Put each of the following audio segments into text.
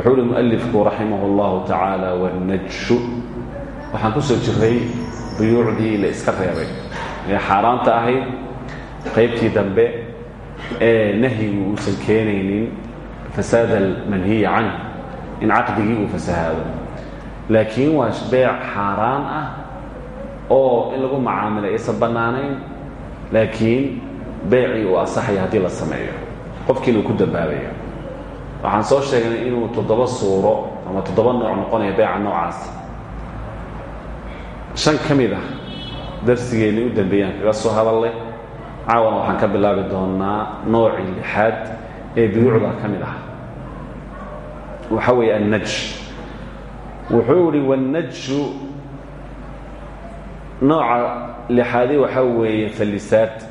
wuxuu uhi mualifku raximah اllahu tacaala wannajshu. Waxaan ku soo jiray buyuucdii la iska reebay. Ee xaaraanta ahayd qaybtii dambe ee nahyigu uusan keenaynin fasaad almanhiyi canh in caqdigii uu fasahaado. Laakiin waa beec xaaraan ah oo in lagu macaamilay aysan bannaanayn laakiin beecii uu asaxaya haddii la sameeyo. Qofkiina uu ku dambaabaya waxaan soo sheegnay inuu toddoba suuro ama toddoba nooc noqonaya beeca noocaas. Shan ka mid ah darsigeennii u dambeeyaan kaga soo hadallay caawana waxaan ka bilaabi doonaa noocii lixaad ee buyuucda ka mid ah. Waxa weeye annaj wuxuu ihi wannajshu nooca lixaadi waxaa weeye fallisaad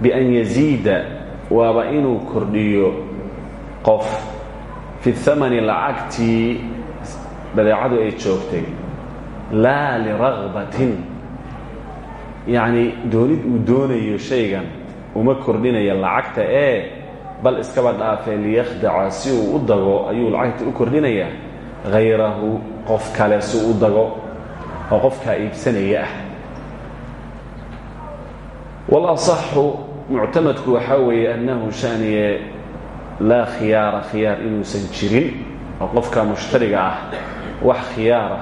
bian yaziida waaba inuu kordhiyo qof fi thamani lacagtii badeecadu ay joogtay laa liragbatin. Yacni doonid uu doonayo shaygan uma kordhinaya lacagta ee bal iskaba dhaafee liyakhdaca si uu u dago ayuu lacagta u kordhinayaa hayrahu qof kale si u dago oo qofkaa iibsanaya ah. Walasaxu muctamadku waxaa weeye annahu shaniye laa khiyaara khiyaar inuusan jirin oo qofka mushtariga ah wax khiyaara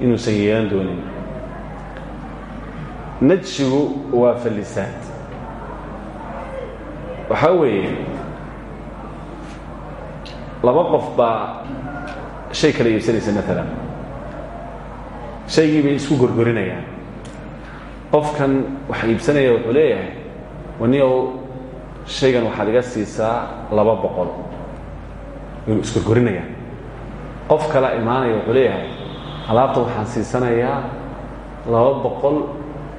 inuusan yeelan doonin. Najsigu waa fallisaad waxaa weeye laba qof baa shay kala iibsanaysa maalan shaygii bay isku gorgorinayaan. Qofkan wax iibsanaya wuxuu leeyahay waniyow shaygan waxaad iga siisaa laba boqol. Inuu isgorgorinaya qof kala imaanaya wuxuu leeyahay alaabta waxaan siisanayaa laba boqol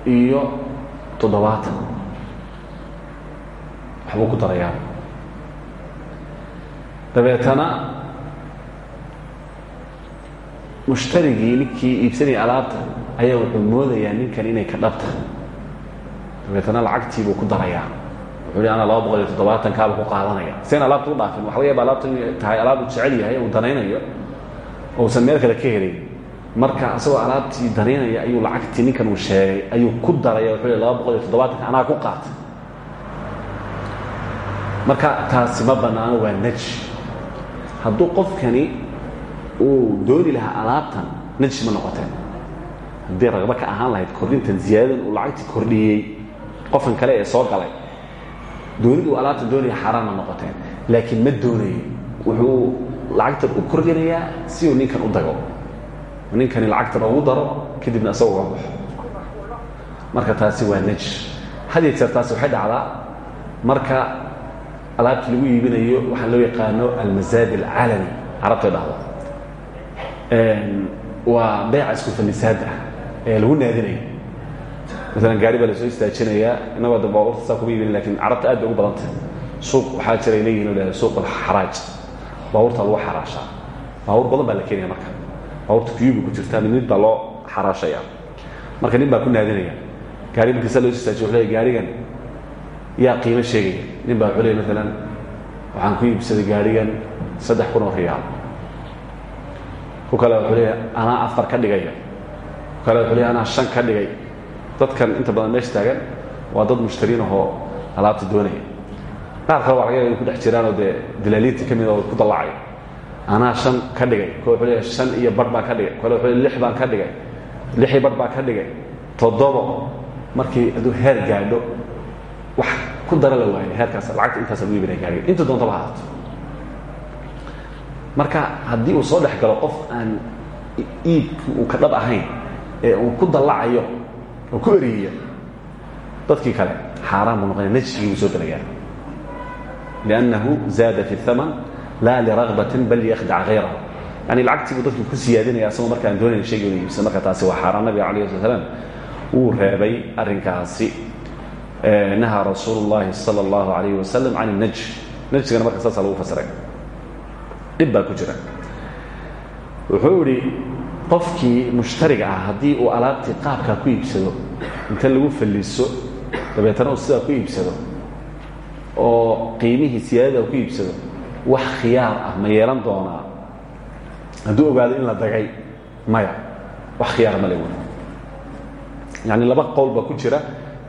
iyo toddobaatan. Waxbuu ku darayaa. Dabeetana mushtarigii ninkii iibsanaya alaabta ayaa wuxuu moodayaa ninkan inay ka dhabta. Dabeetana lacagtii buu ku darayaa wuxuu hi ana laba kaaba ku qaadanaya. Sian alaabta u dhaafin. Waxa laga yaaba tahay alaab uu jecel yahay uu danaynayo ousan meel kale ka helay marka asagoo alaabtii danaynaya ayuu lacagtii ninkan uu sheegay ayuu ku daraya wuxuu laba boqol iyo toddobaatanka anaa ku qaata marka taasi doonid uu alaabta doonaya xaaraanna noqoteen. Laakiin ma doonayo. Wuxuu lacagtan u kordhinayaa si uu ninkan u dago. Ninkani lacagtan ugu daro kadibna isaga uga marka taasi waa naj. Hadiyo jeer taasi waxay marka alaabtii lagu iibinayo waxaa loo yaqaano almazaad alcaalami. Carabtay dhahdo waa beeca isku fallisaada ee lagu naadinayo maalan gaari baa la soo istaajinayaa inagoo da baabuurta saa kuma iibin laakiin carabta aad bay ugu badanta suuq waxaa jira ay leeyihiin o lahada suuq alxaraaj baabuurta lagu xaraashaa baabuur badan baa la keenaya marka baabuurta kuyubi ku jirtaa mid mid baa loo xaraashaya marka nin baa ku naadinaya gaari markii saa loo istaajiyo wuxuu leeya gaarigan yaa qiimo sheegaya nin baa wuxuu leeya maalan waxaan ku iibsaday gaarigan saddex kun oo riyaal ku kale wuxuu leeya anaa afar ka dhigaya ku kale wuxuu leeya anaa shan ka dhigay dadkan inta badan meesha taagan waa dad mushtariin ahoo alaabta doonaya. Qaar kale waa laga yaga inay ku dhex jiraanoo dee dilaaliintii ka mid oo ku dallacaya anaa shan ka dhigay ko wuxuu leeyahay shan iyo bar baan ka dhigay kale wuxuu leeyahay lix baan ka dhigay lixii bar baan ka dhigay. Toddobo markii hadduu heer gaadho wax ku dara la waayo heerkaas lacagta intaasa lagu iibinaya gaariga inta doontaba haato marka haddii uu soo dhex galo qof aan iibki uu ka dhab ahayn ee uu ku dallacayo oo ku eriyiya dadkii kale xaaraan buu noqonaya najsigii soo gelayaa liannahu zaada fi اthaman laa liragbatin bal yakdac hayrahu yani lacagtii buu ku siyaadinaya asagoo markaan doonayn shayga inu iibsado marka taasi waa xaaraan nabiga alayh slat slam reebay arrinkaasi nahaa rasuulu llahi sala allahu alayh wasalam can najj najgana marka saasa lagu fasiray dhib ku jira wuxuu qofkii mushtariga ah haddii uu alaabtii qaabkaa ku iibsado inta lagu falliso dabeetana uu sidaa ku iibsado oo qiimihii siyaadada ku iibsado wax khiyaar ah ma yeelan doonaa? Hadduu ogaado in la dagay maya wax khiyaara ma le yani laba qowl baa ku jira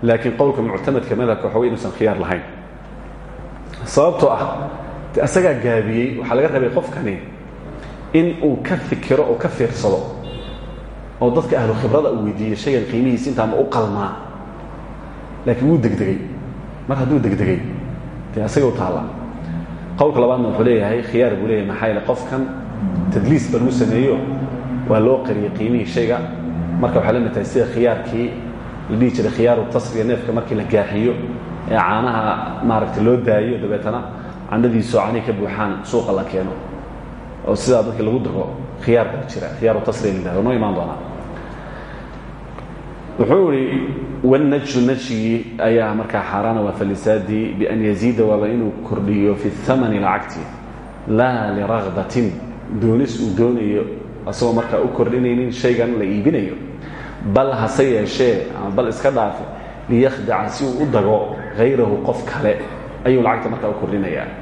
laakiin qowlka muctamadka madhabka waxa wey inuusan khiyaar lahayn. Sababtoo ah de asagaa gaabiyey waxaa laga rabay qofkani in uu ka fikiro oo ka fiirsado oo dadka ahlu khibrada uu weydiiyo shaygan qiimihiisa intaama u qalmaa. Laakiin wuu degdegay. Mar hadduu degdegay dee asaga u taalla qowlka labaadna wuxuu leeyahay khiyaar buu leeyahay maxaa yeele qofkan tadliis ba lagu sameeyo waa loo qariyey qiimihii shayga. Marka waxay la mid tahay sida khiyaarkii la dhihi jiray khiyaaru tasriya neefka markii la gaaxiyo ee caanaha maaragtay loo daayo dabeetana candhadiisoo canihi ka buuxaan suuqa la keeno oo sidaa dadkii lagu dago khiyaar baa jira khiyaaru tasriya la yidhahdo noo imaan doonaa. Wuxuu ihi wannajsu najigii ayaa markaa xaaraana waa falisaadii bian yaziida waaba inuu kordhiyo fi thamani lacagti laa liragbatin doonis uu doonayo asagoo markaa u kordhinaynin shaygan la iibinayo. Bal hase bal iska dhaafe liyakhdaca si u dago hayrahu qof kale ayuu lacagta markaa u kordhinayaa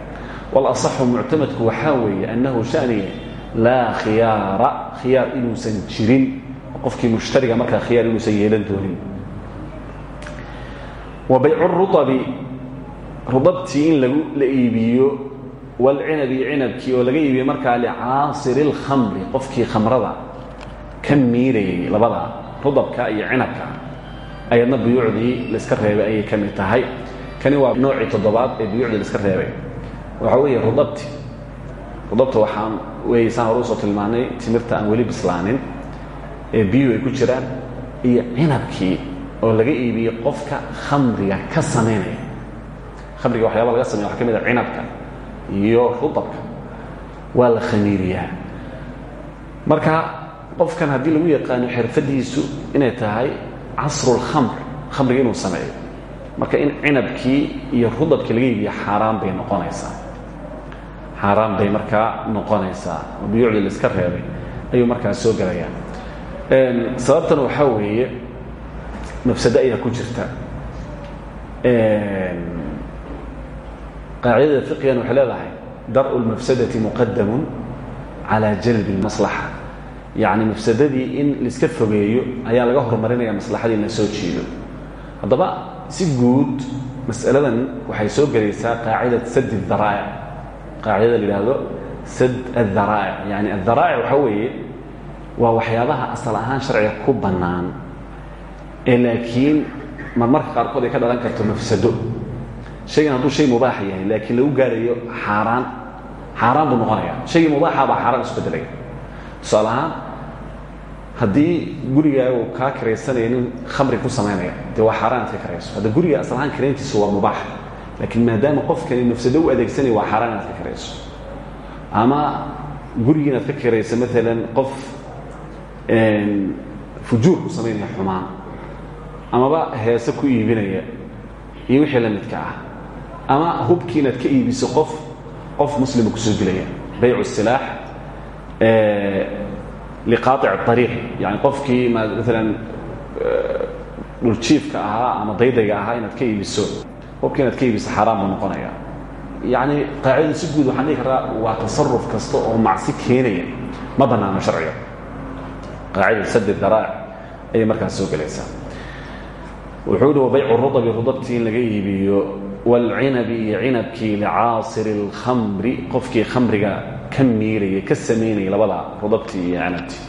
walasaxu muctamadku waxaa weeye annahu shaniye laa khiyaara khiyaar inuusan jirin qofkii mushtariga markaa khiyaar inuusan yeelan doonin. Wa baycu ruabi rudabtii in lagu la iibiyo walcinabi cinabkii oo laga iibiyo markaa licaasiri اlkhamri qofkii khamrada ka miirayay labada rudabka iyo cinabka ayadna buyuucdii laiska reebay ayay ka mid tahay. Kani waa noocii toddobaad ee buyuucdii laiska reebay waxaa weeye rudabti. Rudabta waxaan wey saan hore u soo tilmaanay timirta aan weli bislaanin ee biyuhu ay ku jiraan iyo cinabkii oo laga iibiyey qofka khamriga ka samaynaya khamriga waxyaaba laga samaya waxa ka mid a cinabka iyo rudabka. Waa la marka qofkan haddii lagu yaqaano xirfadiisu inay tahay casrulkhamr khamriga inuu sameeyo. Marka in cinabkii iyo rudabkii laga iibiya xaaraan bay noqonaysaa xaaraan bay markaa noqonaysaa oo buyuucdii la iska reebay ayuu markaa soo gelayaa sababtan waxaa weeye mafsado ayaa ku jirta. Qaacidada fiqigan waxay leedahay dar'u lmafsadati muqadamun calaa jalbi اlmaslaxa yacni mafsadadii in laiska fogeeyo ayaa laga horumarinaya maslaxadii la soo jiido haddaba si guud mas'aladan waxay soo gelaysaa qaacidat sad اdaraa'ic qaacidada la yidhaahdo sad aلdaraa'ic yani aلdaraa'ic waxaa weeye waa waxyaabaha asal ahaan sharciga ku bannaan ee laakiin marmarka qaarkood ay ka dhalan karto mafsado. Shaygan hadduu shay mubaax yahay laakiin lagu gaarayo xaaraan xaaraan buu noqonaya shaygii mubaaxa baa xaaraan isu bedelaya tusaale ahaan haddii gurigaaga uu kaa kiraysanaya nin khamri ku samaynaya waa xaaraan inaad ka kirayso hadda guriga asal ahaan kirayntiisu waa mubaax laakiin maadaama qofkani mafsado u adeegsanaya waa xaaraan inaad ka ama gurigii inaad ka kirayso maalan qof ku samaynaya xumaan amaba heese ku iibinaya iyo wixii la midka ah ama hubkii ka iibiso qof qof muslima ku soo dilaya baycu silaax liqaaطic ariiq yani qofkii maalan dhuljiifka ahaa ama daydayga ahaa inaad ka iibiso hubkii inaad ka iibiso xaaraan buu noqonaya. Yani qaacidadu si guud waxaan dhihi karaa waa tasaruf kasta oo macsi keenaya. Ma banaano sharciga qaacida sad daraac ayay markaas soo gelaysaa. Wuxuu hi wabaycu rudabi rudabtii in laga iibiyo wاlcinabi iyo cinabkii licaasiri اlkhamri khamriga ka miiraya ka samaynaya labada rudabtii iyo cinabtii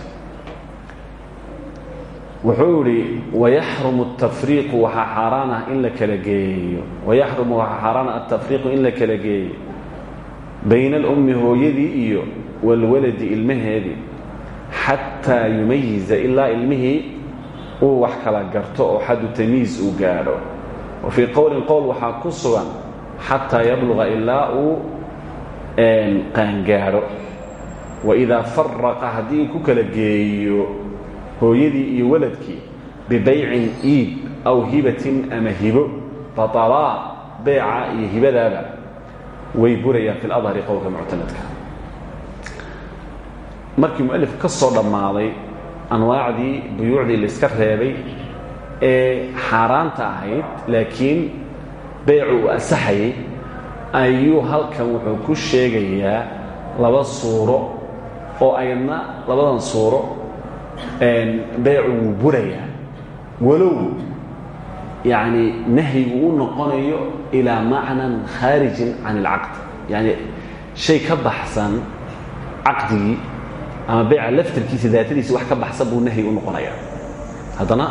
wuxuu ihi wayaxrumu atafriiqu waxaa xaaraan ah in la kala geeyo. Wayaxrumu waxaa xaaraan ah altafriiqu in la kala geeyo. Bayna alummi hooyadii iyo walwaladi ilmaheedii xataa yumayiza ilaa ilmihii uu wax kala garto oo xadu tamiis uu gaadho. Wa fii qowlin qowl waxaa ku sugan xataa yabluqa ilaa uu qaangaadho. Waidaa faraqa haddii ku kala geeyo hooyadii iyo waladkii bibaycin iib aw hibatin ama hibo baطalaa beeca iyo hibadaaba way burayaan fi ladhari qowlka muctamadka markii mualif ka soo dhammaaday anwaacdii buyuucdii layska reebay ee xaaraanta ahayd laakiin beycu uu asaxayay ayuu halkan wuxuu ku sheegayaa laba suuro oo ayna labadan suuro beycu wuu burayaa. Walow yacni nahyigu u noqonayo ilaa macnan khaarijin can اlcaqd yani shay ka baxsan caqdigii ama beyca laftarkiisa daatadiisa wax ka baxsan buu nahyi u noqonaya haddana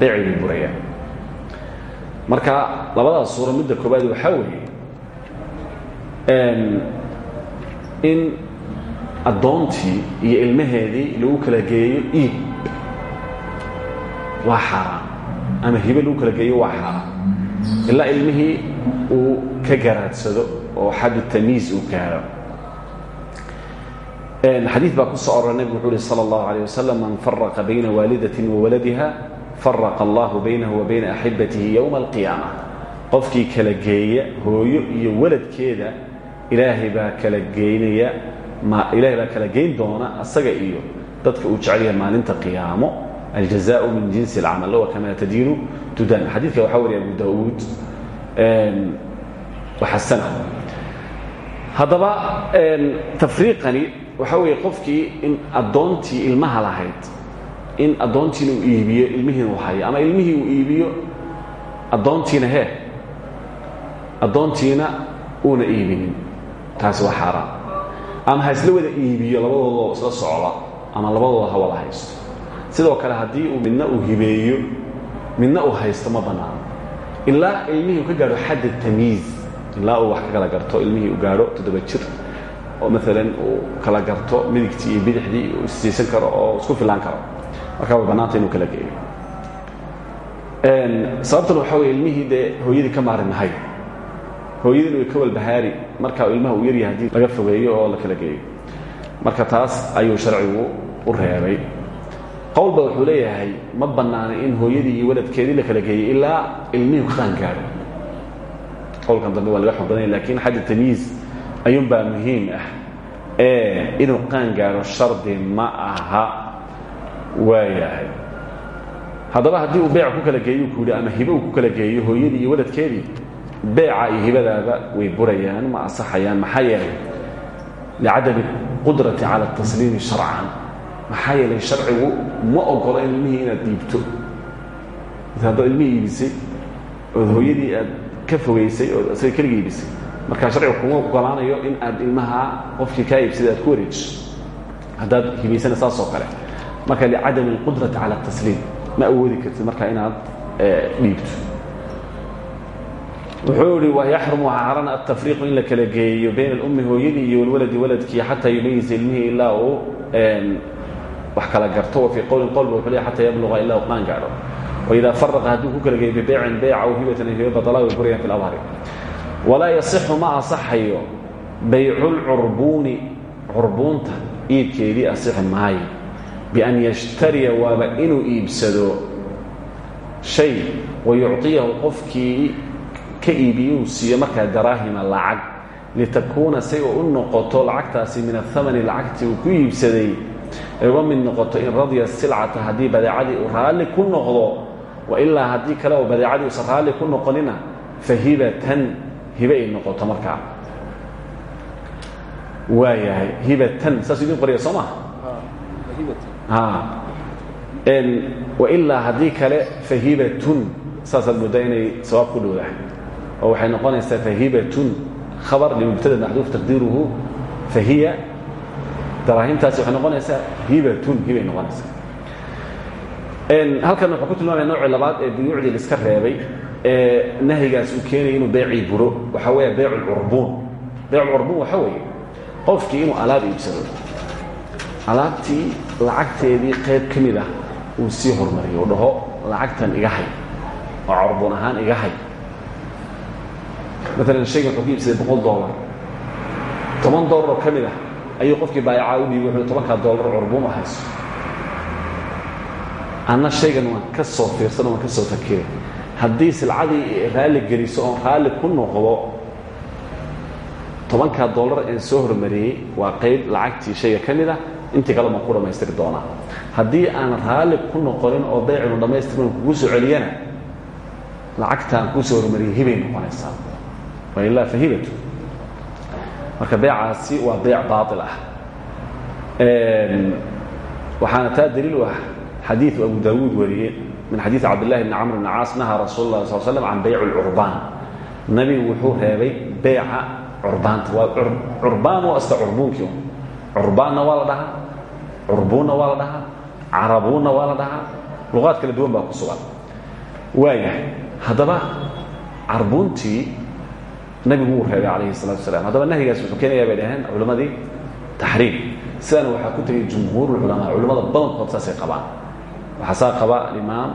buu buraya marka labadaas suuro midda koobaad waxaa weeye in addoontii iyo ilmaheedii lagu kala geeyo iib waa xaaraan ama hibe lagu kala geeyo waa xaaraan ilaa ilmihii uu ka garaadsado oo xaddu tamiis uu gaaro xadiid baa ku soo orora nebigu wuxuu uhi salى اllahu عalيه wasalam man faraqa bayna waalidatin wa waladiha faraqa allahu baynahu wa bayna axibatihi yowma alqiyaama qofkii kala geeya hooyo iyo waladkeeda ilaahay baa kala geynaya ilaahay baa kala geyn doona asaga iyo dadka uu jecel yahay maalinta qiyaamo. Aljazaءu min jinsi اlcamal wa kama tadiinu tudan. Xadiidka waxaa wariya abu daud waxasana haddaba tafriiqani waxaa weeye qofkii in addoontii ilmaha lahayd in addoontiina uu iibiyo ilmihiina uu ama ilmihii uu iibiyo addoontiina hee addoontiina uuna iibinin. Taasi waa xaaraan ama ha isla wada iibiyo labadoodoo isla socda ama labadooda ha wada haysto. Sidoo kale haddii uu midna uu hibeeyo midna uu haysto ma bannaano ilaa ilmihii uu ka gaadho xadda tamyiiz ilaa uu wax ka kala garto ilmihii uu gaadho toddoba jir oo maalan uu kala garto midigtii iyo bidixdii uu isjaysan karo oo isku filaan karo. Markaa way inuu kala geeyo. Sababtan waxaa weye ilmihii dee hooyadii ka maari mahay hooyadiina way ka walbahaari markaa ilmaha uu yaryahay haddii laga fogeeyo oo la kala geeyo. Marka taas ayuu sharcigu u reebay. Qowlba wuxuu leeyahay ma bannaanay in hooyadii iyo waladkeedii la kala geeyo ilaa ilmihii ka qaangaadho qowlkan dambe waa laga xoog badanya lakiin xadda tamyiiz ayuunbaa muhiim ah. Ee inuu qaan gaadho shardi ma aha waayahay. Haddaba haddii uu beec ku kala geeyo ku yidhi ama hibe uu ku kala geeyo hooyadii iyo waladkeedii beeca iyo hibadaaba way burayaan ma asaxayaan maxaa yeelay licadami qudrati cala اtasliimi sharcan maxaa yeelay sharcigu ma ogolo in ilmihii inaad dhiibto haddaad ilmihii iibisay ood hooyadii aad ka fogaysay ood isaga keliga iibisay markaa sharciga kuma ogolaanayo in aad ilmaha qofkii kaa iibsaday aad ku wareejiso haddaad hibaysana saas oo kale marka licadami اlqudrati cala اtasliim ma awoodi kartid markaa inaad dhiibto wuxuu ihi wayaxrumu xaarana altafriiqu in la kala geeyo bayna alummi hooyadii iyo walwaladi waladkii xataa yumayisa ilmihii ilaa uu wax kala garto wa fii qowlin qowlba wuxuu leey xataa yabluqa ilaa uu qaan gaadho. Waidaa ku kala geeyo bibeycin beyca aw hibatan hiba badalaa way burayaan fi labhari walaa yasixu ma asaxayo bayculcurbuuni curbuunta iibkeedii asixi maayo bian yashtariya waaba inuu iibsado shay wayucطiyahu qofkii ka iibiye uu siiyo markaa daraahima lacag. Litakuuna say u noqoto lacagtaasi min ahamani lacagtii uu ku iibsaday. Ay uga mid noqoto in radya silcata haddii badeecadii uu raalli ku noqdo wailaa haddii kale oo badeecadii uusan raalli ku noqonina fahibatan hibe ay noqoto markaa. Waayahay hibatan saasuu idin qoraya soo maha wailaa haddii kale fahibatun saasaad moodaa inay sawaab ku dhowdahay oo waxay noqonaysaa fahibatun khabar limubtada maxduuf taqdiiruhu fahiya daraahimtaasi waxay noqonaysaa hibatun hibay noqonaysaa. Halkan wuxuu ku tilmaamaya nooci labaad ee buyuucdii la iska reebay ee nahyigaas uu keenaya inuu beecii buro. Waxaa weeye beyc lcurbuun beyc lcurbuun waxaa weeye qofkii inuu alaab iibsado. Alaabtii lacagteedii qayb ka mid ah uu sii hormariyo u dhaho lacagtan iga hay oo curbuun ahaan iga hay maalan shaygan wuxuu ku iibsaday boqol dollar? Toban dollar oo ka mid ah ayuu qofkii baayacaa u dhiibay wuxuu tobankaa dollar curbuun u hayso anna shaygan waan ka soo fiirsan waan ka soo fakiray haddii silcadii raalli geliso oon raalli ku noqdo tobankaa dollar een soo hormariyey waa qayb lacagtii shayga ka mid ah aan raalli ku noqonin oo baycinu dhammaystirman kugu soo celiyana lacagtaan kuu soo hormariyey hibay noqonaysaa wailaa fahibatu marka beecaasi waa beec baail ah. Waxaana taa daliil ah xadiiu abu daawuud wariyey min xadiii cabdillahi bni camr bni caas nahaa rasuul lah sal slm can bayc lcurbaan nabigu wuxuu reebay curbaanta. Waa curbaan oo iska curbuunkii curbaanna waa la dhahaa curbuunna waa la kala duwan baa ku sugan. Waayahay haddaba carbuuntii nabigu wuu reebay calayhi salatu wasalaam. Haddaba nahyigaas wuxuu keenayaa bay dhaheen culimmadii taxriim. Sidana waxaa ku tegay jumhuurulculamaa culimmada badankood saasay qabaan. Waxaa saa qaba alimaam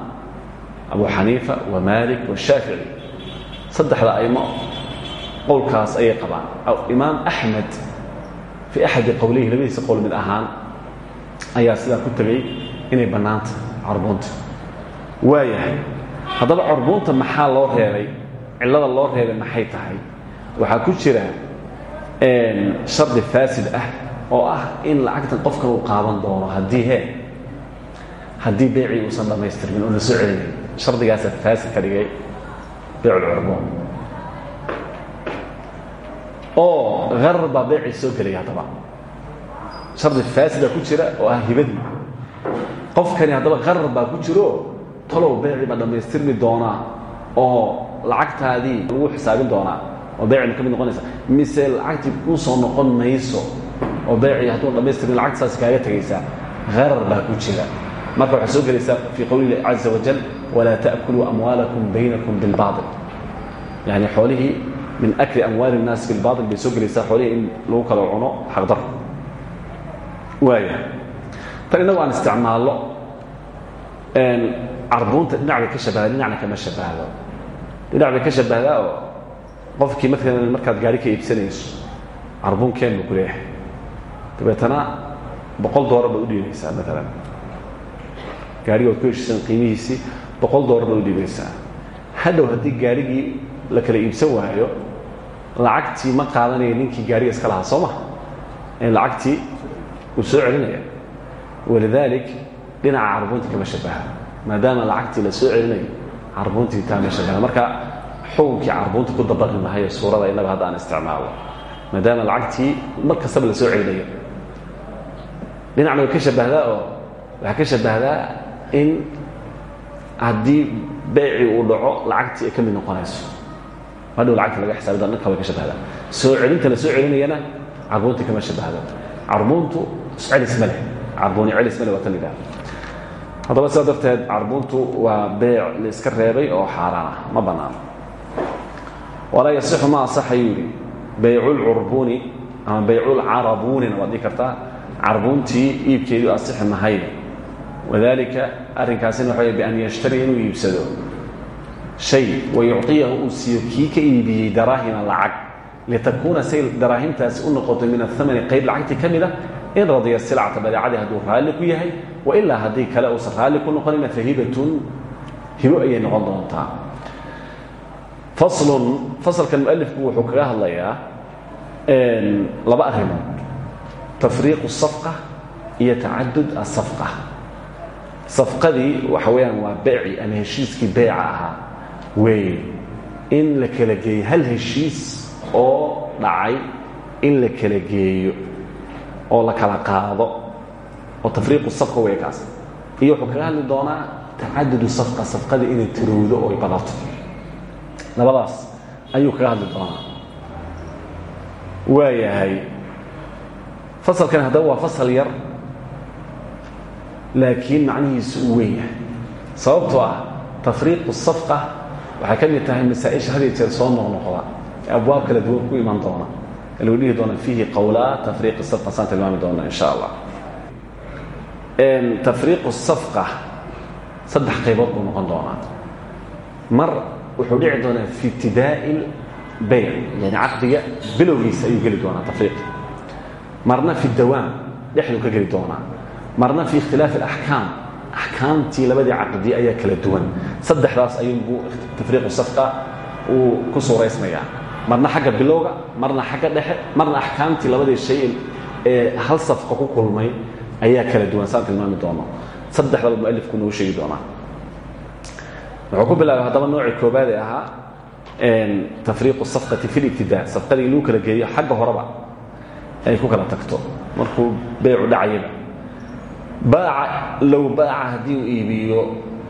abu xaniifa wa maalik washaafici saddexda aimo qowlkaas ayay qabaan. Imaam axmed fii axadi qowlihi labadiisa qowl mid ahaan ayaa sidaa ku tegey inay bannaanta carbuunta waayahay. Haddaba carbuunta maxaa loo reebay? Cillada loo reebay maxay tahay waxaa ku jira shardi faasid ah oo ah in lacagtan qofkan uu qaadan doono haddii he haddii beecii uusan dhammaystirmin la soo celinayn shardigaasaa faasid ka dhigay beeculcurbuun oo harar baa beecii soo gelaya haddaba. Shardi faasida ku jira oo ah hibadii. Qofkani haddaba harar baa ku jiro talow beecii ma dhammaystirmi doonaa oo lacagtaadii lagu xisaabin doonaa oo beecina ka mid noqonaysa mise lacagtii kuu soo noqon mayso oo beecii hadduu dhammaystirmin lacagtaas kaaga tegaysaa harar baa ku jira. Marka waxay soo gelaysaa fii qowlihi caza wajal walaa ta'kuluu amwaalakum baynakum bilbaail yani xoolihii min akli amwaali الnaas bilbaail bay soo gelaysaa xoolihii in lagu kala cuno xaqdar. Waaya tan innagu aan isticmaalno carbuunta dhinac bay ka shabahda dhinacna kama shabahdo dhinac bay ka shabahdaa oo qofkii maalan markaad gaari ka iibsanayso carbuun keen buu ku leeyahay. Dabeetana boqol doolar baad u dhiibaysaa maalan gaariga waad ku heshiisan qiimihiisii boqol doolar baad u dhiibaysaa hadhow haddii gaarigii la kala iibsan waayo lacagtii ma qaadanaya ninkii gaariga iska lahaa soo ma? Lacagtii uu soo celinaya. Walidaalik dhinaca carbuunta kama shabaha maadaama lacagtii la soo celinayo carbuuntii taa ma shabaha marka xukunkii carbuunta ku dabaqi mahayo suurada innaga hadda aan isticmaalo maadaama lacagtii mar kastaba la soo celinayo dhinacna way ka shabahdaa oo waxaa ka shabahdaa in haddii beecii uu dhaco lacagtii ay ka mid noqonayso. Hadhow lacagta laga xisaabi doona dhanka way ka shabahdaa soo celinta la soo celinayana carbuuntii kama shabahdo carbuuntu celis ma leh. Carbuuni celis ma leh waa tan yidhaha haddaba sidaa darteed carbuuntu waa beec la iska reebay oo xaaraan ah. Ma bannaano walaa yasixu ma asaxa yuu yidhi. Bayculcurbuuni ama bayculcarabuunina waad dhihi kartaa carbuuntii iibkeedu asixi mahayn wadalika arrinkaasina waxa wey bian yashtariya inuu iibsado. Shay wayucطiyahu uu siiyo kii ka iibiyey daraahima lacag. Litakuuna say daraahimtaasi u noqoto min ahamani qayb lacagtii ka mid a in radiya silcata badeecadii hadduu raalli ku yahay wailaa haddii kale uusan raalli ku noqonina fahibatun. Hibo ayay noqon doontaa faslun fasalkan mualifku wuxuu kaga hadlayaa laba arrimood. Tafriiqu safqa iyo tacadud asafqa safqadii waxa weeyaan waa beeci ama heshiiskii beeca ahaa. Weeye in la kala geeyo hal heshiis oo dhacay in la kala geeyo oo la kala qaado oo tafriiqu safqa wey kaas. Iyo wuxuu kaga hadli doonaa tacadudu safqa safqadii inay tirowdo oo ay badato labadaas ayuu kaga hadli doonaa. Waayahay fasalkan haddaba waa fasal yar laakiin macnihiisu uu weyn yahay. Sababtoo ah tafriiqu safqa waxay ka mid tahay masaa-isha soo noqnoqda ee abwaab kala duwan ku iman doona. Ee lagu dhihi doona fiihi qowlaa tafriiqi safqa saan tilmaami doona in sha allah tafriiqu safqa saddex qaybood buu noqon doonaa. Mar wuxuu dhici doonaa fi ibtidaa'i beyc yani caqdiga bilowgiisa ayuu geli doonaa tafriiq. Marna fi dawaam dhexduu ka geli doonaa. Marna fi ikhtilaafi alaxkaam axkaamtii labadii caqdi ayaa kala duwan. Saddexdaas ayuunbuu tafriiqu safqa uu ku suuraysmayaa marna xagga bilowga marna xagga dhexe marna axkaamtii labadii shay ee hal safqa ku kulmay ayaa kala duwan saan doono. Saddexdaba mualifku noogu sheegi doonaa wuxuu ku bilaabay haddaba noocii koobaad ee ahaa tafriiqu safqati fi libtidaa safqadii inuu kala geeyo xagga horeba ay ku kala tagto. Markuu beycu dhacayaba baaca low baaca haddii uu iibiyo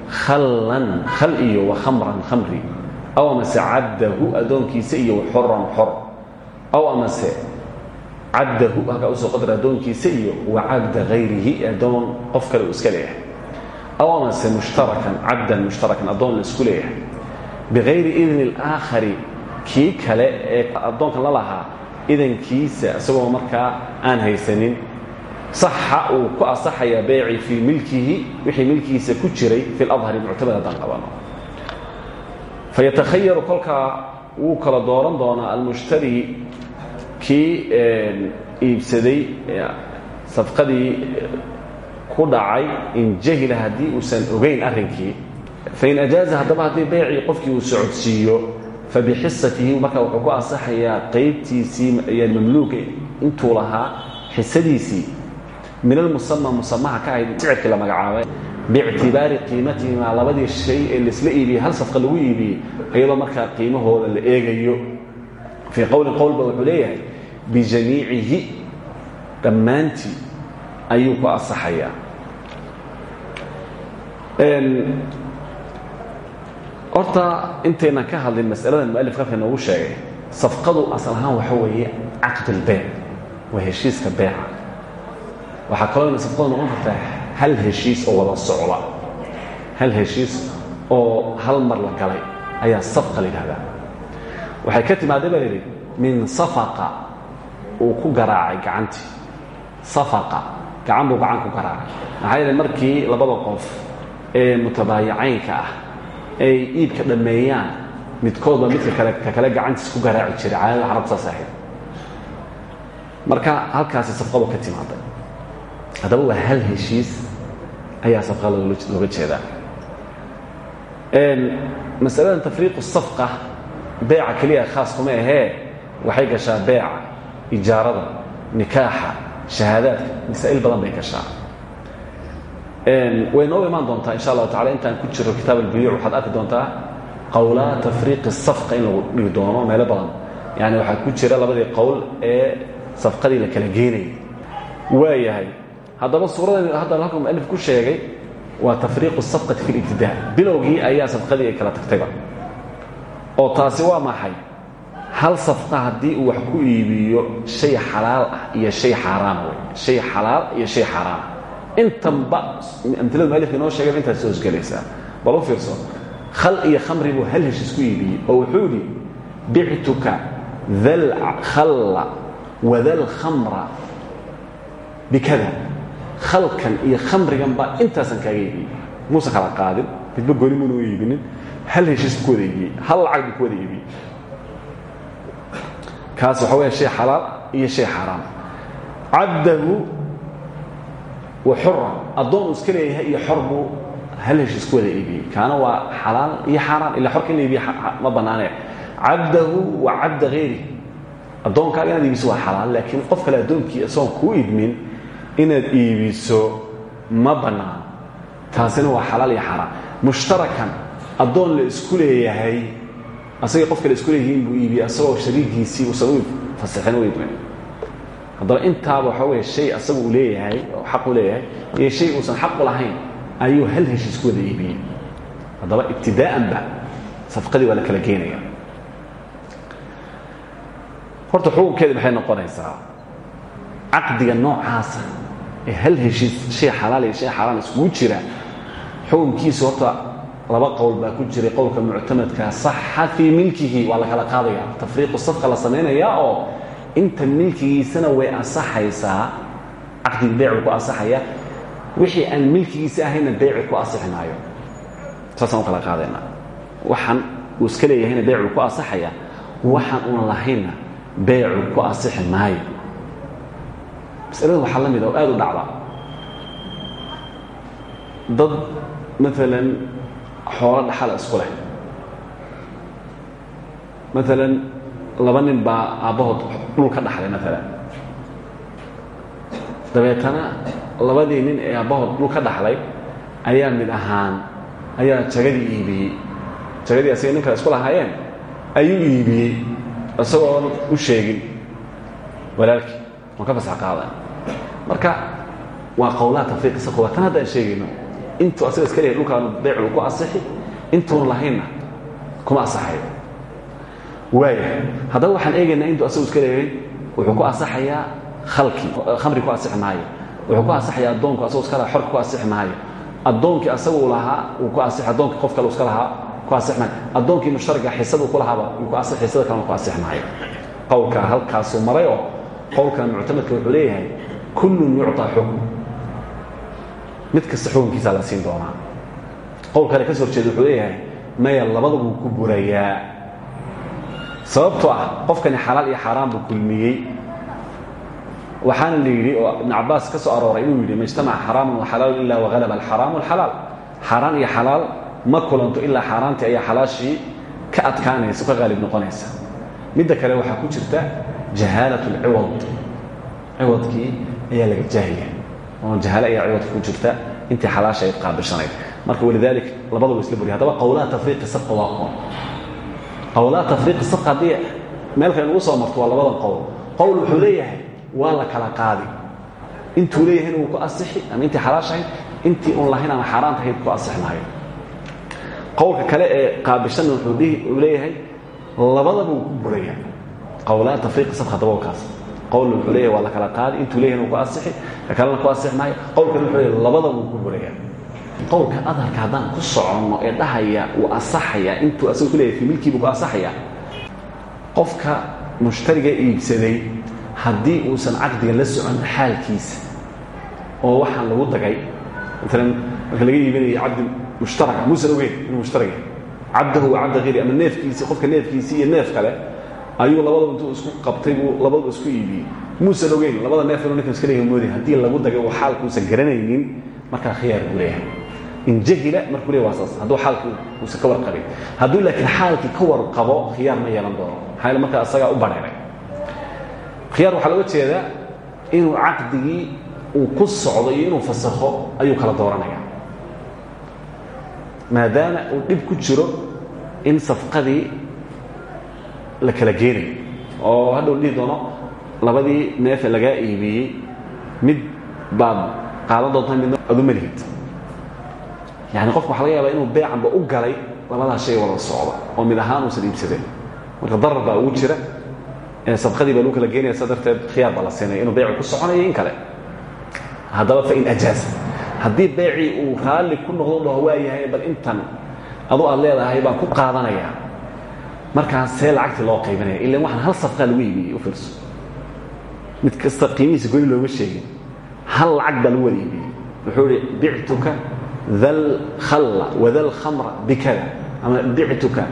khallan khal iyo wa khamran khamri aw amase caddahu addoonkiisa iyo xoran xor aw amase caddahu halkaa u soo qadar addoonkiisa iyo wa cabda hayrihi qof kale iska leeyahay aw amase mushtarakan cabdan mushtarakan addoon la isku leeyahay bikayri idni اlaakhari kii kale ee addoonkan la lahaa idankiisa isagoo markaa aan haysanin saxa uu ku asaxayaa beyci fii milkihi wixii milkigiisa ku jiray fi ladhari muctamad haddaan qabano fayatakhayaru kolkaa wuu kala dooran doonaa almushtari kii iibsaday safqadii ku dhacay in jahila haddii uusan ogayn arrinkii fain ajaaza haddaba haddii beycii qofkii uu socodsiiyo fabixisatihi markaa wuxuu ku ansaxayaa qaybtiisii yani mamluuga intuu lahaa xisadiisii min almusama musamaha ka ahayd sicirkii la magacaabay. Biictibaari qiimatihimaa labadii shay ee laisla iibiyey hal safqa lagu iibiyey iyadoo markaa qiimahooda la eegayo. Fii qowlin qowlba wuxuu leeyahay bijamiicihi ayuu ku ansaxayaa horta intaynan ka hadlin masaladan mualif halka noogu sheegay safqadu asal ahaan waxa weeye caqd albayc waa heshiiska beeca waxaa kaloo safqadu noqon kartaa hal heshiis oo wada socda. Hal heshiis oo hal mar la galay ayaa safqa la yidhahdaa waxay ka timaada baa layidhi min safaqa uu ku garaacay gacantii. Safaqa gacan buu gacan ku garaacay maxaa yeele markii labada qof ee mutabaayacaynka ah ay iibka dhammeeyaan midkoodba midka kale ka kale gacantiis ku garaaci jiray. Caadada carab marka halkaasi safqadu ka timaaday haddaba waa hal heshiis ayaa safqada looga jeedaa. Masaladan tafriiqu safqa beeca keliya khaas kuma ahee waxay gashaa beeca ijaarada nikaaxa shahaadaadka masaa'il badan bay gashaa way noo imaan doontaa insha allahu tacala intaan ku jiro kitaab albuyuuc waxaad arki doontaa qowlaa tafriiqi safqa in lagu dhigi doono badan. Yani waxaa ku jira labadii qowl ee safqadii la kala geenayay waa yahay haddaba suuradan hadda halka mualif ku sheegay waa tafriiqu safqati fi libtidaa bilowgii ayaa safqadii ay kala tagtayba oo taasi waa maxay hal safqa haddii uu wax ku iibiyo shay xalaal ah iyo shay xaaraama wey shay xalaal iyo shay xaaraama intanba amilada mualifka inoo sheegay intaas hosgelaysaa bal u fiirso khal iyo khamri buu hal heshiis ku iibiyey oo wuxuu yidhi bictuka dal khalla wadal khamra bikada khalkan iyo khamrigan baa intaasan kaaga iibiyey muusan kala qaadin midba goni muna u iibinin. Hal heshiis buu ku hal lacag ku wada kaas waxa weya shay xalaal iyo shay xaaraam cabdahu wa xuran addoon uu iska leeyahay iyo xor buu hal heshiis ku wada iibiyey. Kaana waa xalaal iyo xaaraan ila xorka in ma bannaane cabdahu wa cabda hayri addoonkaaga inaad iibiso waa xalaal laakiin qof kale addoonkii isagoon kuu idmin inaad iibiso ma bannaano taasina waa xalaal iyo xaaraan mushtarakan addoon la isku leeyahay asagii qof kale isku leeyihiin buu iibiyey asagoo shariigiisii uusan u fasixin u idmin haddaba intaaba waxaa weeye shay asaga leeyahay oo xaq u leeyahay iyo shay uusan xaq u lahayn ayuu hal heshiis ku wada iibiyey. Haddaba ibtidaa'anba safqadii waa la kala geenaya horta xukunkeedi maxay noqonaysaa? Caqdiga noocaasa ee hal heshiis shay xalaal iyo shay xaaraan iskugu jira xukunkiisu horta laba qowl baa ku jiray qowlka muctamadka saxa fii milkihi waa la kala qaadaya. Tafriiqu safqa la samaynayaa oo inta milkigiisana way ansaxaysaa caqdiga beecu ku ansaxaya wixii aan milkigiisa ahayna beeci ku asixi maayo kala qaadayna. Waxaan uu iska leeyahayna beecu ku ansaxaya waxaan uun lahaynna beecu ku asixi maayo masalada waxaa aad u dhacda. Dad maalan xoolo dhaxala isku leh. Maalan laba nin baa aabbahood dhul ka dhaxlay maalan dabeetana labadii nin ee aabbahood dhul ka dhaxlay ayaa mid ahaan ayaa jagadii iibiyey. Jagadii asaga nin kale isku lahaayeen ayuu iibiyey isagoon u sheegin. Walaalkii waan ka fasax marka waa qowlaha tafriiq isa qowa tan haddaan sheegayno intuu asaga iska leeyahay dhulkaanu beecuu ku asixi intuunu lahaynna kuma asaxayo waaya haddaba waxaan eegaynaa intuu asagu iska leeyahay wuxuu ku asaxayaa khalkii khamri ku asixi maayo wuxuu ku asaxayaa addoonku asagoo iska lahaa xorka ku asixi maayo addoonkii asagu uu lahaa uu ku asixi addoonkii qof kale iska lahaa ku asixi maayo addoonkii mushtaraga xisada uu ku lahaaba uu ku asixi xisada kalena ku asixi maayo qowlka halkaasuu maray oo qowlkan muctamadka wuxuu leeyahay kullun yucطaa xukm mid kasta xukunkiisaa la siin doonaa. Qowl kale ka soo horjeeda wuxuu leeyahay maya labada buu ku burayaa. Sababtoo ah qofkani xalaal iyo xaaraan buu kulmiyey. Waxaana la yidhi oo ibn cabaas ka soo arooray inuu yidhi ma ijtamaca xaraamun waxalaalu ila wahalaba alxaraamu alxalaal. Xaaraan iyo xalaal ma kulanto ilaa xaaraantii ayaa xalaashii ka adkaanaysa ka qaalib noqonaysa. Midda kale waxaa ku jirta jahaalat اlciwad ciwadkii ayaa laga jaahaya oo jahaale ayaa ciwadka ku jirta. Intii xalaasha ay qaabishanayd marka walidalik labada wa isla buriya hadaba qowlaha tafriiqi sabqa waa kuwan qowlaha tafriiqi sabqa haddii meel kale nagu soo marto waa labadan qowl. Qowl wuxuu leeyahay waa la kala qaadi. Intuu leeyahay inuu ku asixi ama intii xalaashahayd intii un lahayn ama xaaraan tahayd ku asix maayo qowlka kale ee qaabishanna wuxuu leeyahay labadaba uu ku buraya qowlaha tafriiqi sabqa daboolkaas qowlna wuxuu leeyahay kala qaadi intuu leeyahay ku asixi ka ku asix maayo qowlkana wuxuu leeyahay labadaba uu ku buraya qowlka adarka haddaan ku soconno ee dhahaya uu asaxaya intuu asagu ku leeyahay filmilkiibuu ku asaxaya qofka mushtariga iibsaday haddii uusan caqdiga la socon xaalkiisa oo waxaan lagu dagay maalan marka laga iibinayo cabdi mushtaraka muusan ogeyn inuu mushtaraga cabdahu wa ama neefkiisii qofka neefkiisii iyo neef kale ayuu labadaba intuu isku qabtay buu labadaba isku iibiyey muusan ogeyn labada neef inuu ninkan iska leeyahay mooday haddii lagu dagay uu xaalkuusan garanaynin markaa khiyaar buu leeyahay. In jahila markuu leeyahay waa saas. Hadduu xaalkii uusan ka warqabin. Hadduu laakiin xaalkii ka warqabo khiyaar ma yeelan doono. Maxaa yeele markaa isagaa u badheeray khiyaar waxaa looga jeedaa inuu caqdigii uu ku socdo iyo inuu fasakho ayuu kala dooranaya maadaama uu dhib ku jiro in safqadii la kala geenayo oo hadhow dhihi doono labadii neefe lagaa iibiyey mid baad qaadan doontaa midna adu ma lihid. Yani qofka waxa laga yaabaa inuu beecanba u galay labadaa shay wada socda oo mid ahaan uusan iibsadeen. Marka darar baa ugu jira sabqadii baa lagu kala geenaya sa darteed khiyaar baa la siinaya inuu beeci ku soconayo in kale. Haddaba fain ajaaza haddii beecii uu raalli ku noqdo dhaho waa yahay bal intan adu aad leedahay baan ku qaadanayaa markaas see lacagtii loo qaybinaya ilan waxaan hal safqaa lagu iibiyey u fiirso. Mid kasta qiimihiisa gooni looma sheegin hal lacag baa lagu wada iibiyey wuxuu ihi bictuka dal khalla wadal khamra bikada ama bictuka